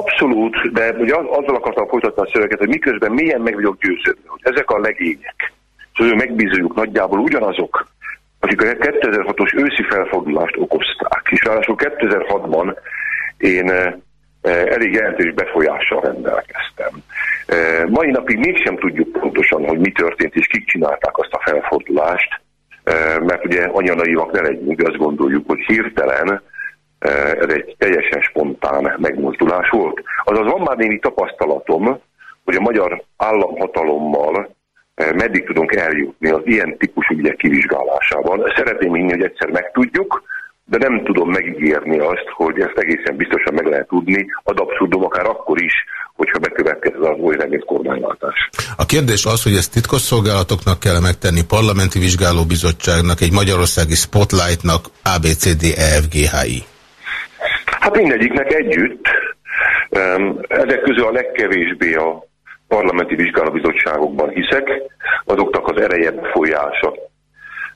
Abszolút, de ugye azzal akartam folytatni a szöveget, hogy miközben milyen meg vagyok győződve, hogy ezek a legények, szóval megbízoljuk nagyjából ugyanazok, akik a 2006-os őszi felfordulást okozták. És ráadásul 2006-ban én eh, eh, elég jelentős befolyással rendelkeztem. Eh, mai napig mégsem tudjuk pontosan, hogy mi történt és kik csinálták azt a felfordulást, mert ugye anyanaivak ne legyünk, azt gondoljuk, hogy hirtelen ez egy teljesen spontán megmozdulás volt. Azaz van már némi tapasztalatom, hogy a magyar államhatalommal meddig tudunk eljutni az ilyen típusú ügyek kivizsgálásában. Szeretném hinni, hogy egyszer megtudjuk, de nem tudom megígérni azt, hogy ezt egészen biztosan meg lehet tudni, ad abszurdum akár akkor is, hogyha bekövetkezik az új remélt kormányváltás. A kérdés az, hogy ezt titkosszolgálatoknak kell megtenni, parlamenti vizsgálóbizottságnak, egy magyarországi spotlightnak, ABCDEFGHI. Hát mindegyiknek együtt. Ezek közül a legkevésbé a parlamenti vizsgálóbizottságokban hiszek, azoknak az ereje folyása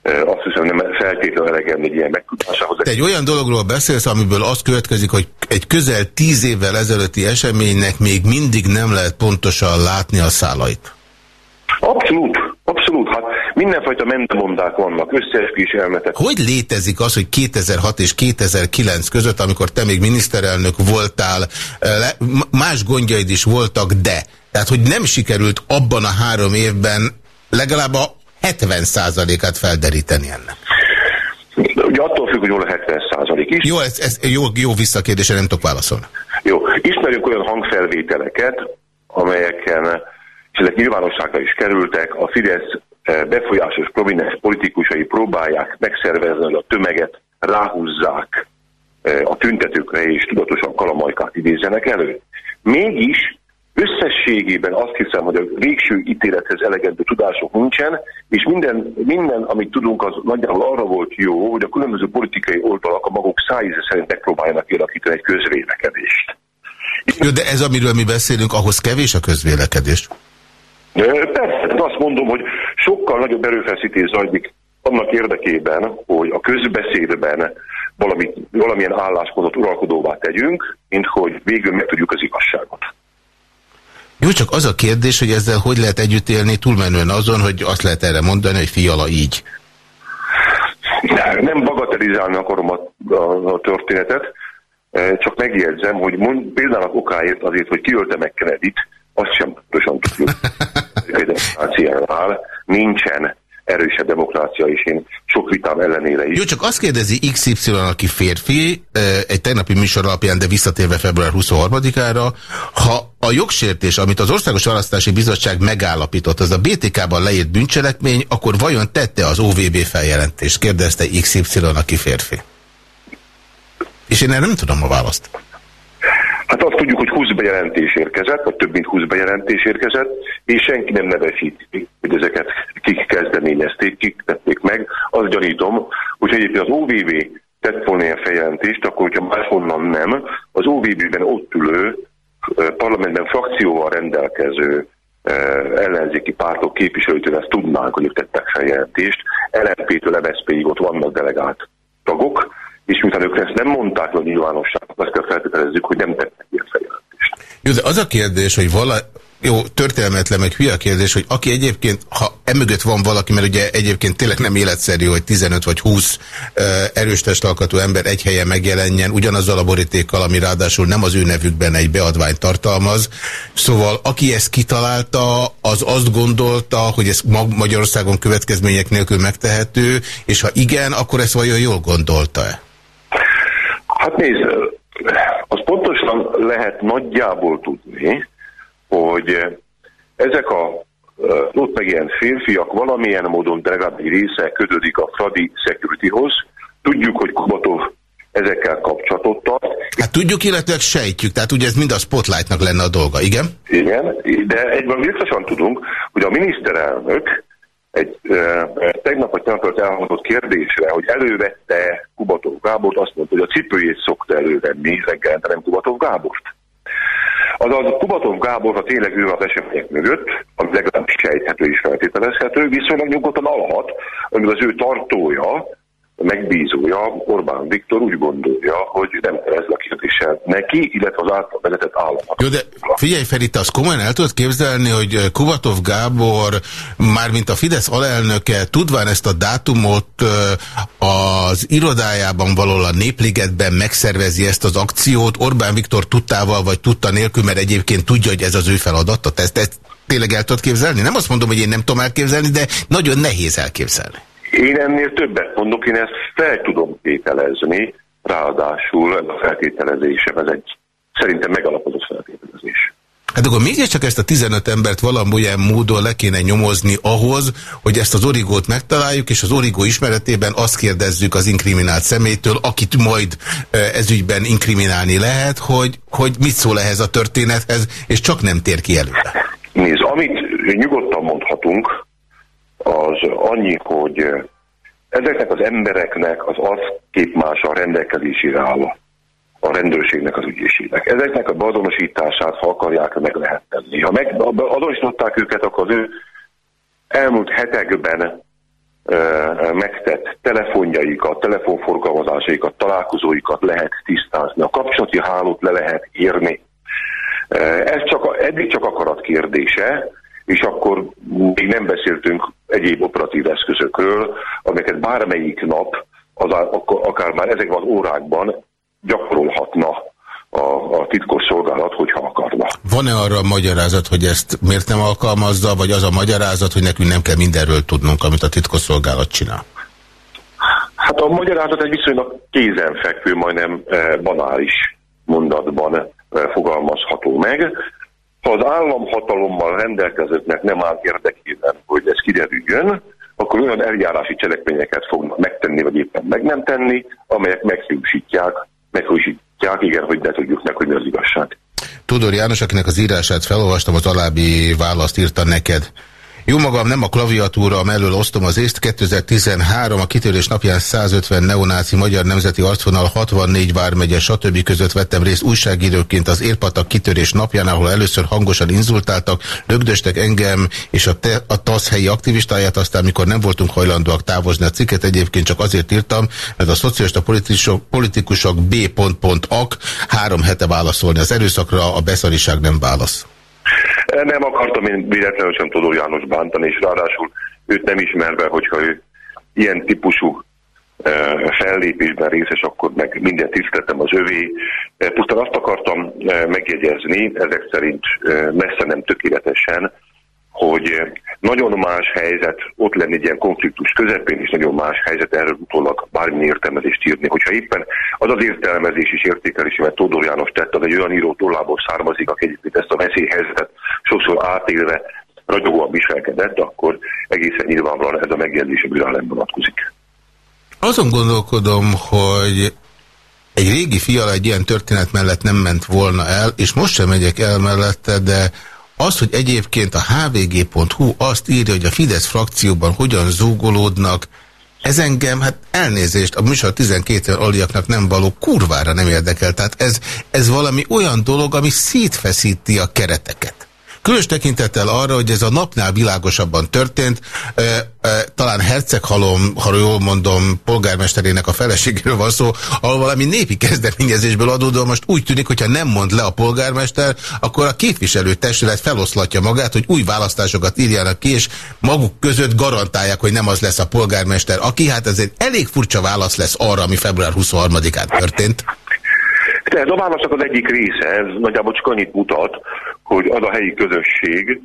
azt hiszem nem feltétlenül elegendő egy ilyen megtudásához. Te egy olyan dologról beszélsz, amiből az következik, hogy egy közel tíz évvel ezelőtti eseménynek még mindig nem lehet pontosan látni a szálait. Abszolút, abszolút. Hát mindenfajta mentemondák vannak, összeesküvés elmetek. Hogy létezik az, hogy 2006 és 2009 között, amikor te még miniszterelnök voltál, más gondjaid is voltak, de tehát, hogy nem sikerült abban a három évben legalább a 70%-át felderíteni ennek. Ugye attól függ, hogy hol a 70% is. Jó, ez, ez jó, jó visszakérdésre nem tudok válaszolni. Jó, ismerjük olyan hangfelvételeket, amelyeken, és ezek nyilvánosságra is kerültek, a Fidesz eh, befolyásos prominens politikusai próbálják megszervezni, hogy a tömeget ráhúzzák eh, a tüntetőkre, és tudatosan kalamajkát idézzenek elő. Mégis Összességében azt hiszem, hogy a végső ítélethez elegendő tudások nincsen, és minden, minden, amit tudunk, az nagyjából arra volt jó, hogy a különböző politikai oldalak a maguk szájíze szerint megpróbáljanak kialakítani egy közvélekedést. Jó, de ez, amiről mi beszélünk, ahhoz kevés a közvélekedés? Persze, azt mondom, hogy sokkal nagyobb erőfeszítés zajlik annak érdekében, hogy a közbeszédben valami, valamilyen álláspontot uralkodóvá tegyünk, mint hogy végül meg tudjuk az igazságot. Jó, csak az a kérdés, hogy ezzel hogy lehet együtt élni, túlmenően azon, hogy azt lehet erre mondani, hogy fiala így. Nem bagatelizálni akarom a, a, a történetet, e, csak megjegyzem, hogy mond, például okáért azért, hogy kiölte meg Kennedy-t, azt sem pontosan tudjuk. demokráciánál nincsen erősebb demokrácia, és én sok vitám ellenére is. Jó, csak azt kérdezi XY, aki férfi, e, egy tegnapi műsor alapján, de visszatérve február 23-ára, ha a jogsértés, amit az Országos Választási Bizottság megállapított, az a BTK-ban leírt bűncselekmény, akkor vajon tette az OVB feljelentést? Kérdezte XY, aki férfi. És én nem tudom a választ. Hát azt tudjuk, hogy 20 bejelentés érkezett, vagy több mint 20 bejelentés érkezett, és senki nem nevesít, hogy ezeket kik kezdeményezték, kik tették meg. Azt gyanítom, hogy egyébként az OVV tett volna ilyen feljelentést, akkor hogyha máshonnan nem, az OVB-ben ott ülő, parlamentben frakcióval rendelkező ellenzéki pártok képviselőtől ezt tudnánk, hogy ők tettek feljelentést. LNP-től MSZP-ig ott vannak delegált tagok, és miután ők ezt nem mondták a nyilvánosságnak, azt kell feltételezzük, hogy nem tettek ilyen feljelentést. Jó, de az a kérdés, hogy vala, jó, történelmetlen, meg hülye kérdés, hogy aki egyébként, ha emögött van valaki, mert ugye egyébként tényleg nem életszerű, hogy 15 vagy 20 uh, erős testalkatú ember egy helyen megjelenjen, ugyanazzal a borítékkal, ami ráadásul nem az ő nevükben egy beadványt tartalmaz. Szóval aki ezt kitalálta, az azt gondolta, hogy ez Magyarországon következmények nélkül megtehető, és ha igen, akkor ezt vajon jól gondolta-e? Hát nézd, az pontosan lehet nagyjából tudni, hogy ezek a ott meg ilyen férfiak valamilyen módon, de legalább egy része kötődik a Fradi Securityhoz. Tudjuk, hogy Kubatov ezekkel kapcsolatot tart. Hát tudjuk, illetve sejtjük, tehát ugye ez mind a Spotlightnak lenne a dolga, igen? Igen, de egyben biztosan tudunk, hogy a miniszterelnök egy e, tegnap vagy tegnap elhangzott kérdésre, hogy elővette Kubatov Gábort, azt mondta, hogy a cipőjét szokta elővenni reggelente, nem Kubatov Gábort. Azaz Kubatov Gábor, ha tényleg ő az események mögött, ami legalábbis sejthető és feltételezhető, viszonylag nyugodtan alhat, amíg az ő tartója, megbízója, Orbán Viktor úgy gondolja, hogy nem ez a kérdéssel neki, illetve az által vezetett államnak. Jó, de figyelj Feri, te azt komolyan el tudod képzelni, hogy Kubatov Gábor, mármint a Fidesz alelnöke, tudván ezt a dátumot az irodájában való a Népligetben megszervezi ezt az akciót, Orbán Viktor tudtával vagy tudta nélkül, mert egyébként tudja, hogy ez az ő feladata. Te ezt, ezt tényleg el tudod képzelni? Nem azt mondom, hogy én nem tudom elképzelni, de nagyon nehéz elképzelni. Én ennél többet mondok, én ezt fel tudom tételezni, ráadásul ez a feltételezésem, ez egy szerintem megalapozott feltételezés. Hát akkor mégiscsak ezt a 15 embert valamilyen módon le kéne nyomozni ahhoz, hogy ezt az origót megtaláljuk, és az origó ismeretében azt kérdezzük az inkriminált szemétől, akit majd ezügyben inkriminálni lehet, hogy, hogy mit szól ehhez a történethez, és csak nem tér ki előre. Nézd, amit nyugodtan mondhatunk, az annyi, hogy ezeknek az embereknek az az képmása rendelkezésére áll a rendőrségnek, az ügyészségnek. Ezeknek a beazonosítását, ha akarják, meg lehet tenni. Ha megazonosították őket, akkor az ő elmúlt hetekben megtett telefonjaikat, telefonforgalmazásaikat, találkozóikat lehet tisztázni, a kapcsolati hálót le lehet írni. Ez csak, eddig csak akarat kérdése, és akkor még nem beszéltünk egyéb operatív eszközökről, amelyeket bármelyik nap, az, akár már ezekben az órákban gyakorolhatna a, a titkos szolgálat, hogyha akarna. Van-e arra a magyarázat, hogy ezt miért nem alkalmazza, vagy az a magyarázat, hogy nekünk nem kell mindenről tudnunk, amit a titkos szolgálat csinál? Hát a magyarázat egy viszonylag kézenfekvő, majdnem eh, banális mondatban eh, fogalmazható meg. Ha az államhatalommal rendelkezőknek nem áll érdekében, hogy ez kiderüljön, akkor olyan eljárási cselekményeket fognak megtenni, vagy éppen meg nem tenni, amelyek meghiúsítják, meghiúsítják, igen, hogy ne tudjuk meg, hogy mi az igazság. Tudor János, akinek az írását felolvastam, az alábbi választ írta neked. Jó magam, nem a klaviatúra mellől osztom az észt. 2013 a kitörés napján 150 neonáci magyar nemzeti arcvonal 64 vármegye stb. között vettem részt újságíróként az Érpatak kitörés napján, ahol először hangosan inzultáltak, lögdöstek engem és a, te, a TASZ helyi aktivistáját, aztán mikor nem voltunk hajlandóak távozni a cikket, egyébként csak azért írtam, mert a szocialista politikusok, politikusok B.ak három hete válaszolni. Az erőszakra a beszariság nem válasz. Nem akartam én véletlenül sem Todó János bántani, és ráadásul őt nem ismerve, hogyha ő ilyen típusú fellépésben részes, akkor meg minden tiszteltem az övé. Pusztán azt akartam megjegyezni, ezek szerint messze nem tökéletesen, hogy nagyon más helyzet ott lenni egy ilyen konfliktus közepén, és nagyon más helyzet erről utólag bármilyen értelmezést írni. Hogyha éppen az az értelmezés és értékelés, mert Tódor János tett, az egy olyan író tollából származik, aki egyébként ezt a veszélyhelyzetet sokszor átélve ragyogóan viselkedett, akkor egészen nyilvánvalóan ez a megjegyzés a nem vonatkozik. Azon gondolkodom, hogy egy régi fiala egy ilyen történet mellett nem ment volna el, és most sem megyek el mellette, de az, hogy egyébként a hvg.hu azt írja, hogy a Fidesz frakcióban hogyan zúgolódnak, ez engem, hát elnézést, a műsor 12 aliaknak nem való, kurvára nem érdekel. Tehát ez, ez valami olyan dolog, ami szétfeszíti a kereteket. Különös tekintettel arra, hogy ez a napnál világosabban történt, talán Herceghalom, ha jól mondom, polgármesterének a feleségéről van szó, ahol valami népi kezdeményezésből adódó, most úgy tűnik, hogyha nem mond le a polgármester, akkor a képviselőtestület feloszlatja magát, hogy új választásokat írjanak ki, és maguk között garantálják, hogy nem az lesz a polgármester, aki hát ez egy elég furcsa válasz lesz arra, ami február 23-án történt. Ez a válasznak az egyik része, ez nagyjából csak annyit mutat, hogy az a helyi közösség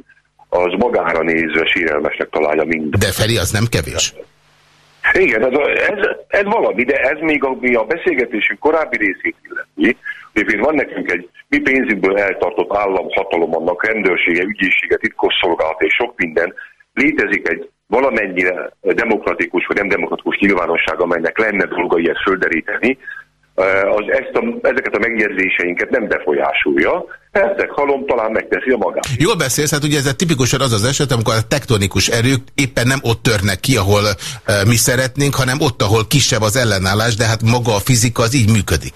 az magára nézve sérelmesnek találja mindent. De Feri, az nem kevés. Igen, ez, ez, ez valami, de ez még a, mi a beszélgetésünk korábbi részét illeti. Egyébként van nekünk egy mi pénzünkből eltartott államhatalom, annak rendőrsége, ügyészsége, titkosszolgálat és sok minden. Létezik egy valamennyire demokratikus vagy nem demokratikus nyilvánosság, amelynek lenne dolga ilyet földeríteni, az ezt a, ezeket a megjegyzéseinket nem befolyásolja, ezek halom talán megteszi a magát. Jól beszélsz, hát ugye ez tipikusan az az eset, amikor a tektonikus erők éppen nem ott törnek ki, ahol uh, mi szeretnénk, hanem ott, ahol kisebb az ellenállás, de hát maga a fizika az így működik.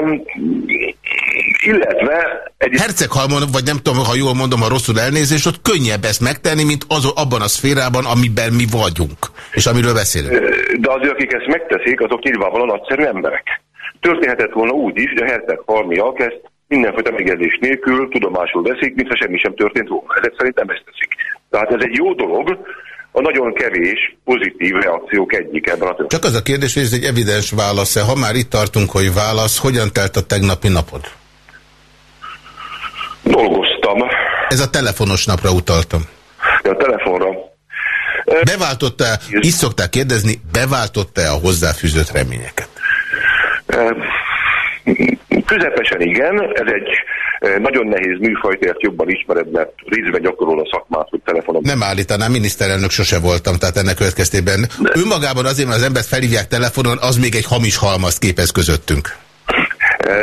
Um, illetve... Egy... Herceghalmon, vagy nem tudom, ha jól mondom, ha rosszul elnézést, ott könnyebb ezt megtenni, mint az, abban a szférában, amiben mi vagyunk, és amiről beszélünk. De azért, akik ezt megteszik, azok nyilvánvalóan nagyszerű emberek. Történhetett volna úgy is, hogy a herceghalmiak ezt mindenfajta megjegyzés nélkül tudomásul veszik, mintha semmi sem történt volna. Ezek szerintem ezt teszik. Tehát ez egy jó dolog, a nagyon kevés pozitív reakciók egyik ebben a Csak az a kérdés, hogy ez egy evidens válasz-e. Ha már itt tartunk, hogy válasz, hogyan telt a tegnapi napod? Dolgoztam. Ez a telefonos napra utaltam. Ja, a telefonra. Beváltotta, így szokták kérdezni, beváltotta-e a hozzáfűzött reményeket? Közepesen igen, ez egy nagyon nehéz műfajtért jobban ismered, mert részben gyakorol a szakmát, hogy telefonon. Nem állítanám, miniszterelnök sose voltam, tehát ennek következtében. De. Önmagában azért, mert az embert felhívják telefonon, az még egy hamis halmazt képez közöttünk.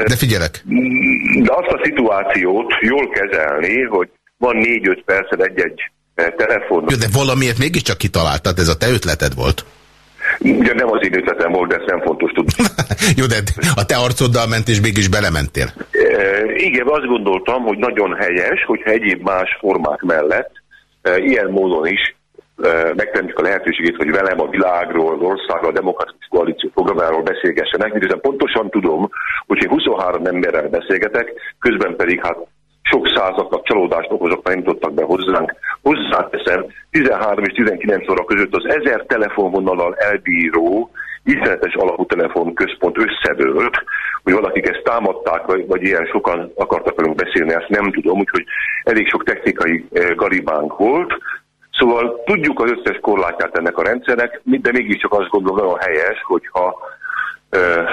De figyelek. De azt a szituációt jól kezelni, hogy van négy-öt percet egy-egy telefon. Jó, de valamiért mégiscsak kitaláltad, ez a te ötleted volt. Ugye nem az én ötletem volt, de ez nem fontos tudni. Jó, de a te arcoddal ment és mégis belementél. E, igen, azt gondoltam, hogy nagyon helyes, hogyha egyéb más formák mellett e, ilyen módon is megteremtjük a lehetőségét, hogy velem a világról, az országról, a demokratikus koalíció programáról beszélgessenek, miközben pontosan tudom, hogy én 23 emberrel beszélgetek, közben pedig hát sok százaknak csalódást okozok, mert nem tudtak be hozzánk. Hozzáteszem, 13 és 19 óra között az ezer telefonvonalal elbíró internetes alapú központ összedőlt, hogy valakik ezt támadták, vagy, vagy ilyen sokan akartak velünk beszélni, ezt nem tudom, úgyhogy elég sok technikai eh, garibánk volt. Szóval tudjuk az összes korlátját ennek a rendszernek, de mégiscsak azt gondolom nagyon helyes, hogyha uh,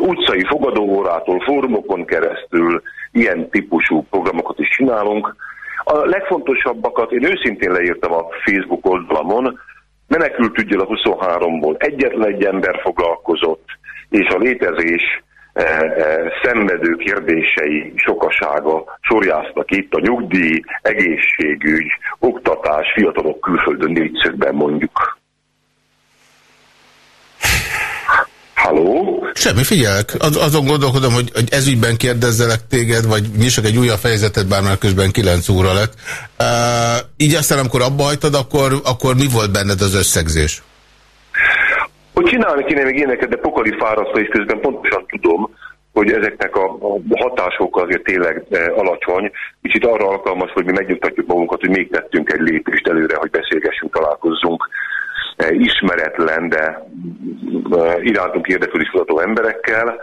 utcai fogadóórától, fórumokon keresztül ilyen típusú programokat is csinálunk. A legfontosabbakat én őszintén leírtam a Facebook oldalamon, menekült ügyel a 23-ból egyetlen egy ember foglalkozott, és a létezés szenvedő kérdései sokasága sorjáztak itt a nyugdíj, egészségügy, oktatás, fiatalok külföldön négyszögben mondjuk. Halló? Semmi, figyelek. Az, azon gondolkodom, hogy, hogy ezügyben kérdezzelek téged, vagy nyissak egy újabb fejezetet, bár már közben 9 óra lett. Uh, így aztán, amikor abba hagytad, akkor, akkor mi volt benned az összegzés? Hogy csinálni kéne még éneket, de pokoli fárasztó, és közben pontosan tudom, hogy ezeknek a, hatásokkal azért tényleg e, alacsony. Kicsit arra alkalmas, hogy mi megnyugtatjuk magunkat, hogy még tettünk egy lépést előre, hogy beszélgessünk, találkozzunk E, ismeretlen, de e, irántunk érdeklődés emberekkel.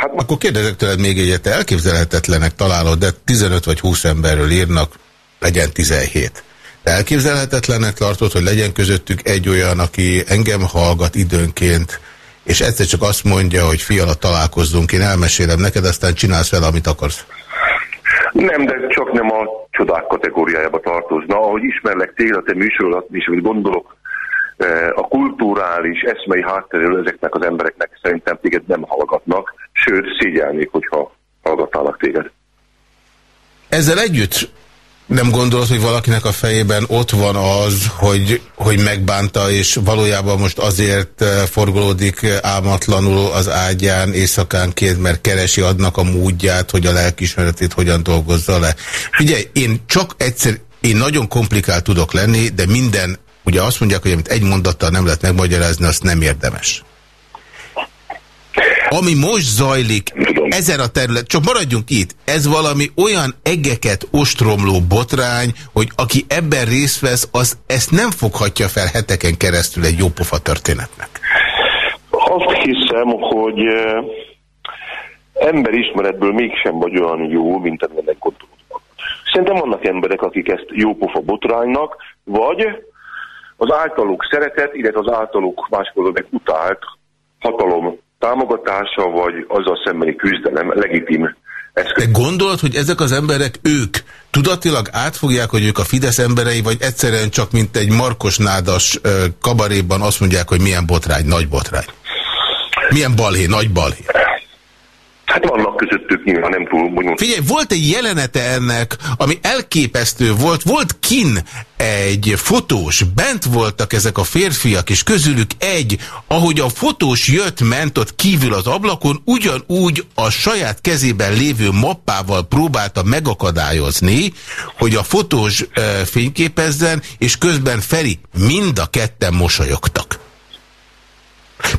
Hát... Akkor kérdezek tőled még egyet, elképzelhetetlenek találod, de 15 vagy 20 emberről írnak, legyen 17. Elképzelhetetlenek tartod, hogy legyen közöttük egy olyan, aki engem hallgat időnként, és egyszer csak azt mondja, hogy fiala találkozzunk, én elmesélem neked, aztán csinálsz vele, amit akarsz. Nem, de csak nem a csodák kategóriájába tartozna. Ahogy ismerlek téged, a te műsorodat is, amit gondolok, eh, a kulturális, eszmei hátteréről ezeknek az embereknek szerintem téged nem hallgatnak, sőt, szégyelnék, hogyha hallgatnának téged. Ezzel együtt nem gondolod, hogy valakinek a fejében ott van az, hogy, hogy megbánta, és valójában most azért eh, forgolódik álmatlanul az ágyán éjszakánként, mert keresi adnak a módját, hogy a lelkismeretét hogyan dolgozza le. Figyelj, én csak egyszer, én nagyon komplikált tudok lenni, de minden, ugye azt mondják, hogy amit egy mondattal nem lehet megmagyarázni, azt nem érdemes. Ami most zajlik ezen a terület, csak maradjunk itt, ez valami olyan egeket ostromló botrány, hogy aki ebben részt vesz, az ezt nem foghatja fel heteken keresztül egy jópofa történetnek. Azt hiszem, hogy emberismeretből mégsem vagy olyan jó, mint amilyennek gondolod Szerintem vannak emberek, akik ezt jópofa botránynak, vagy az általuk szeretet, illetve az általuk máskor meg utált hatalom támogatása, vagy azzal szembeni küzdelem legitim eszköz. De gondolod, hogy ezek az emberek, ők tudatilag átfogják, hogy ők a Fidesz emberei, vagy egyszerűen csak mint egy markos nádas kabaréban azt mondják, hogy milyen botrány, nagy botrány? Milyen balhé, nagy balhé? Hát vannak nyilván nem túl bonyolult. Figyelj, volt egy jelenete ennek, ami elképesztő volt. Volt kin egy fotós, bent voltak ezek a férfiak, és közülük egy, ahogy a fotós jött, ment ott kívül az ablakon, ugyanúgy a saját kezében lévő mappával próbálta megakadályozni, hogy a fotós e, fényképezzen, és közben Feri mind a ketten mosolyogtak.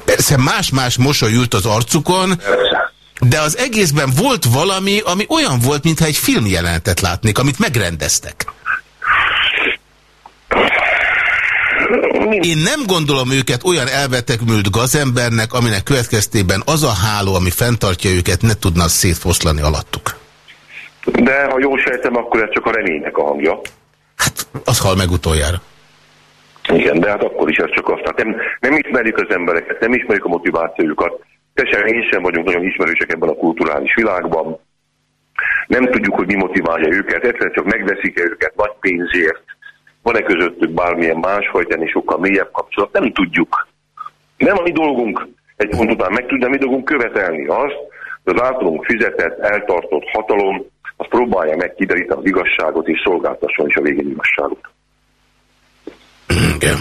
Persze más-más mosoly ült az arcukon, Persze. De az egészben volt valami, ami olyan volt, mintha egy filmjelenetet látnék, amit megrendeztek. Én nem gondolom őket olyan elvetekmült gazembernek, aminek következtében az a háló, ami fenntartja őket, ne tudna szétfoszlani alattuk. De ha jól sejtem, akkor ez csak a reménynek a hangja. Hát, az hal meg utoljára. Igen, de hát akkor is ez csak azt. Hát nem, nem ismerjük az embereket, nem ismerjük a motivációjukat. Te sem, én sem vagyunk nagyon ismerősek ebben a kulturális világban. Nem tudjuk, hogy mi motiválja őket, egyszerűen csak megveszik -e őket nagy pénzért. Van-e közöttük bármilyen másfajta és sokkal mélyebb kapcsolat? Nem tudjuk. Nem a mi dolgunk egy pont után megtudni, mi dolgunk követelni azt, hogy az általunk fizetett, eltartott hatalom, az próbálja meg kideríteni az igazságot, és szolgáltasson is a végén igazságot. Igen.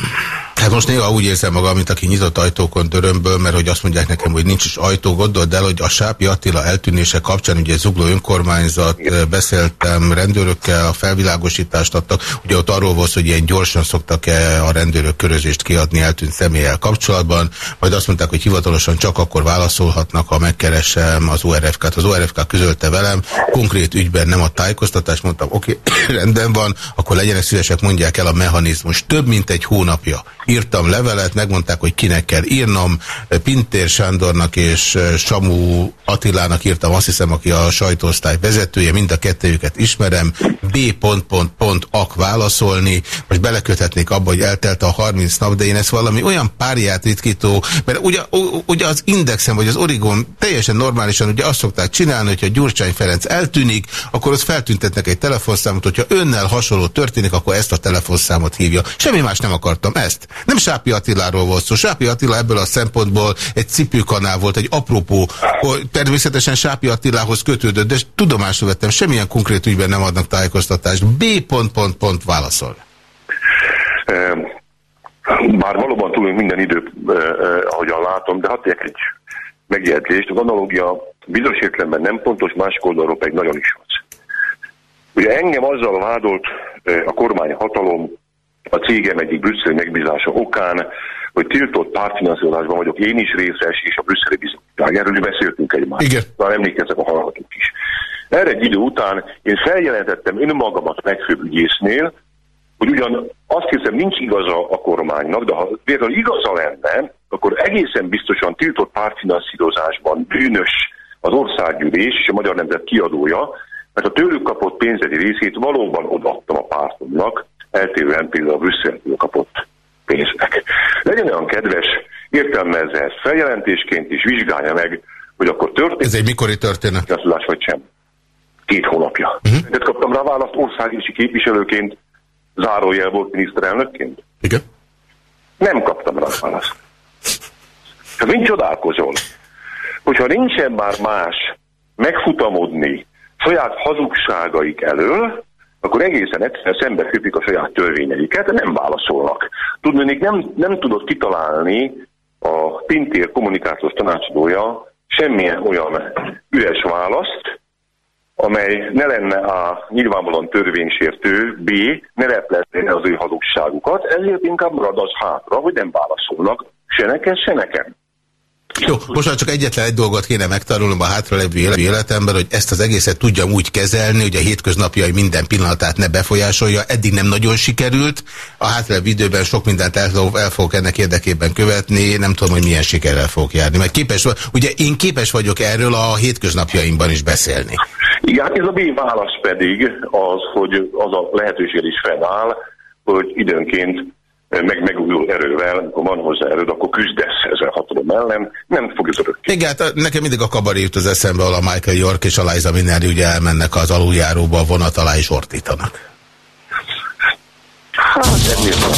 Hát most néha úgy érzem magam, mint aki nyitott ajtókon dörömből, mert hogy azt mondják nekem, hogy nincs is ajtó, gondold el, hogy a Sápi Attila eltűnése kapcsán, ugye Zugló önkormányzat, Igen. beszéltem rendőrökkel, a felvilágosítást adtak, ugye ott arról volt, hogy ilyen gyorsan szoktak-e a rendőrök körözést kiadni eltűnt személyel kapcsolatban, majd azt mondták, hogy hivatalosan csak akkor válaszolhatnak, ha megkeresem az ORFK-t. Az ORFK közölte velem, konkrét ügyben nem a tájékoztatás, mondtam, oké, okay, rendben van, akkor legyenek szívesek, mondják el a mechanizmus. Több mint egy hónapja írtam levelet, megmondták, hogy kinek kell írnom. Pintér Sándornak és Samu Attilának írtam, azt hiszem, aki a sajtóosztály vezetője, mind a kettőjüket ismerem. B. Pont, pont, pont, ak válaszolni. Most beleköthetnék abba, hogy eltelt a 30 nap, de én ezt valami olyan párját ritkító, mert ugye, ugye az Indexen vagy az Origon teljesen normálisan ugye azt szokták csinálni, hogyha Gyurcsány Ferenc eltűnik, akkor ott feltüntetnek egy telefonszámot, hogyha önnel hasonló történik, akkor ezt a telefonszámot hívja. Semmi más nem akartam, ezt. Nem Sápi Attiláról volt szó. Sápi Attila ebből a szempontból egy cipőkanál volt, egy apropó, természetesen Sápi Attilához kötődött, de tudomásul vettem, semmilyen konkrét ügyben nem adnak tájékoztatást. B. Pont, pont, pont válaszol. Bár valóban tudunk minden időt, eh, ahogyan látom, de hadd egy megjegyzést. Az analógia bizonyos értelemben nem pontos, másik oldalról pedig nagyon is az. Ugye engem azzal vádolt a kormány hatalom, a cégem egyik brüsszeli megbízása okán, hogy tiltott pártfinanszírozásban vagyok én is részes, és a brüsszeli bizottság. Erről beszéltünk egymást. Igen. Talán emlékeznek a hallgatók is. Erre egy idő után én feljelentettem önmagamat megfőbb ügyésznél, hogy ugyan azt hiszem nincs igaza a kormánynak, de ha például igaza lenne, akkor egészen biztosan tiltott pártfinanszírozásban bűnös az országgyűlés és a Magyar Nemzet kiadója, mert a tőlük kapott pénzedi részét valóban odaadtam a pártomnak, eltérően például a Brüsszelből kapott pénznek. Legyen olyan kedves, értelmezze ezt feljelentésként, és vizsgálja meg, hogy akkor történt. Ez egy mikori történet? vagy sem. Két hónapja. Uh -huh. Ezt kaptam rá választ országési képviselőként, zárójel volt miniszterelnökként. Igen. Nem kaptam rá választ. Hát mind csodálkozol, hogyha nincsen már más megfutamodni saját hazugságaik elől, akkor egészen egyszerűen szembe köpik a saját törvényeiket, nem válaszolnak. Tudni, nem, nem tudott kitalálni a Pintér kommunikációs tanácsadója semmilyen olyan üres választ, amely ne lenne a nyilvánvalóan törvénysértő, B, ne leplezné az ő hazugságukat, ezért inkább marad az hátra, hogy nem válaszolnak se nekem, se nekem. Jó, most már csak egyetlen egy dolgot kéne megtanulnom a hátralevő életemben, hogy ezt az egészet tudjam úgy kezelni, hogy a hétköznapjai minden pillanatát ne befolyásolja. Eddig nem nagyon sikerült. A hátralevő időben sok mindent el, el fogok ennek érdekében követni. Nem tudom, hogy milyen sikerrel fogok járni. Mert képes, ugye én képes vagyok erről a hétköznapjaimban is beszélni. Igen, hát ez a B válasz pedig az, hogy az a lehetőség is fennáll, hogy időnként meg megújuló erővel, amikor van hozzá erőd, akkor küzdesz ezzel hatalom ellen, nem fog ez örökké. Igen, hát nekem mindig a kabaré jut az eszembe, ahol a Michael York és a Liza Minnelli ugye elmennek az aluljáróba, a vonat alá is ordítanak. Hát, ennél van.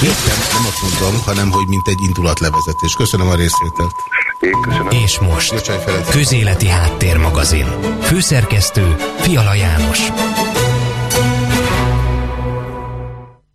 Nem, nem azt mondom, hanem hogy mint egy indulatlevezetés. Köszönöm a részvételt. Én köszönöm. És most, Közéleti Háttérmagazin. Főszerkesztő Fiala János.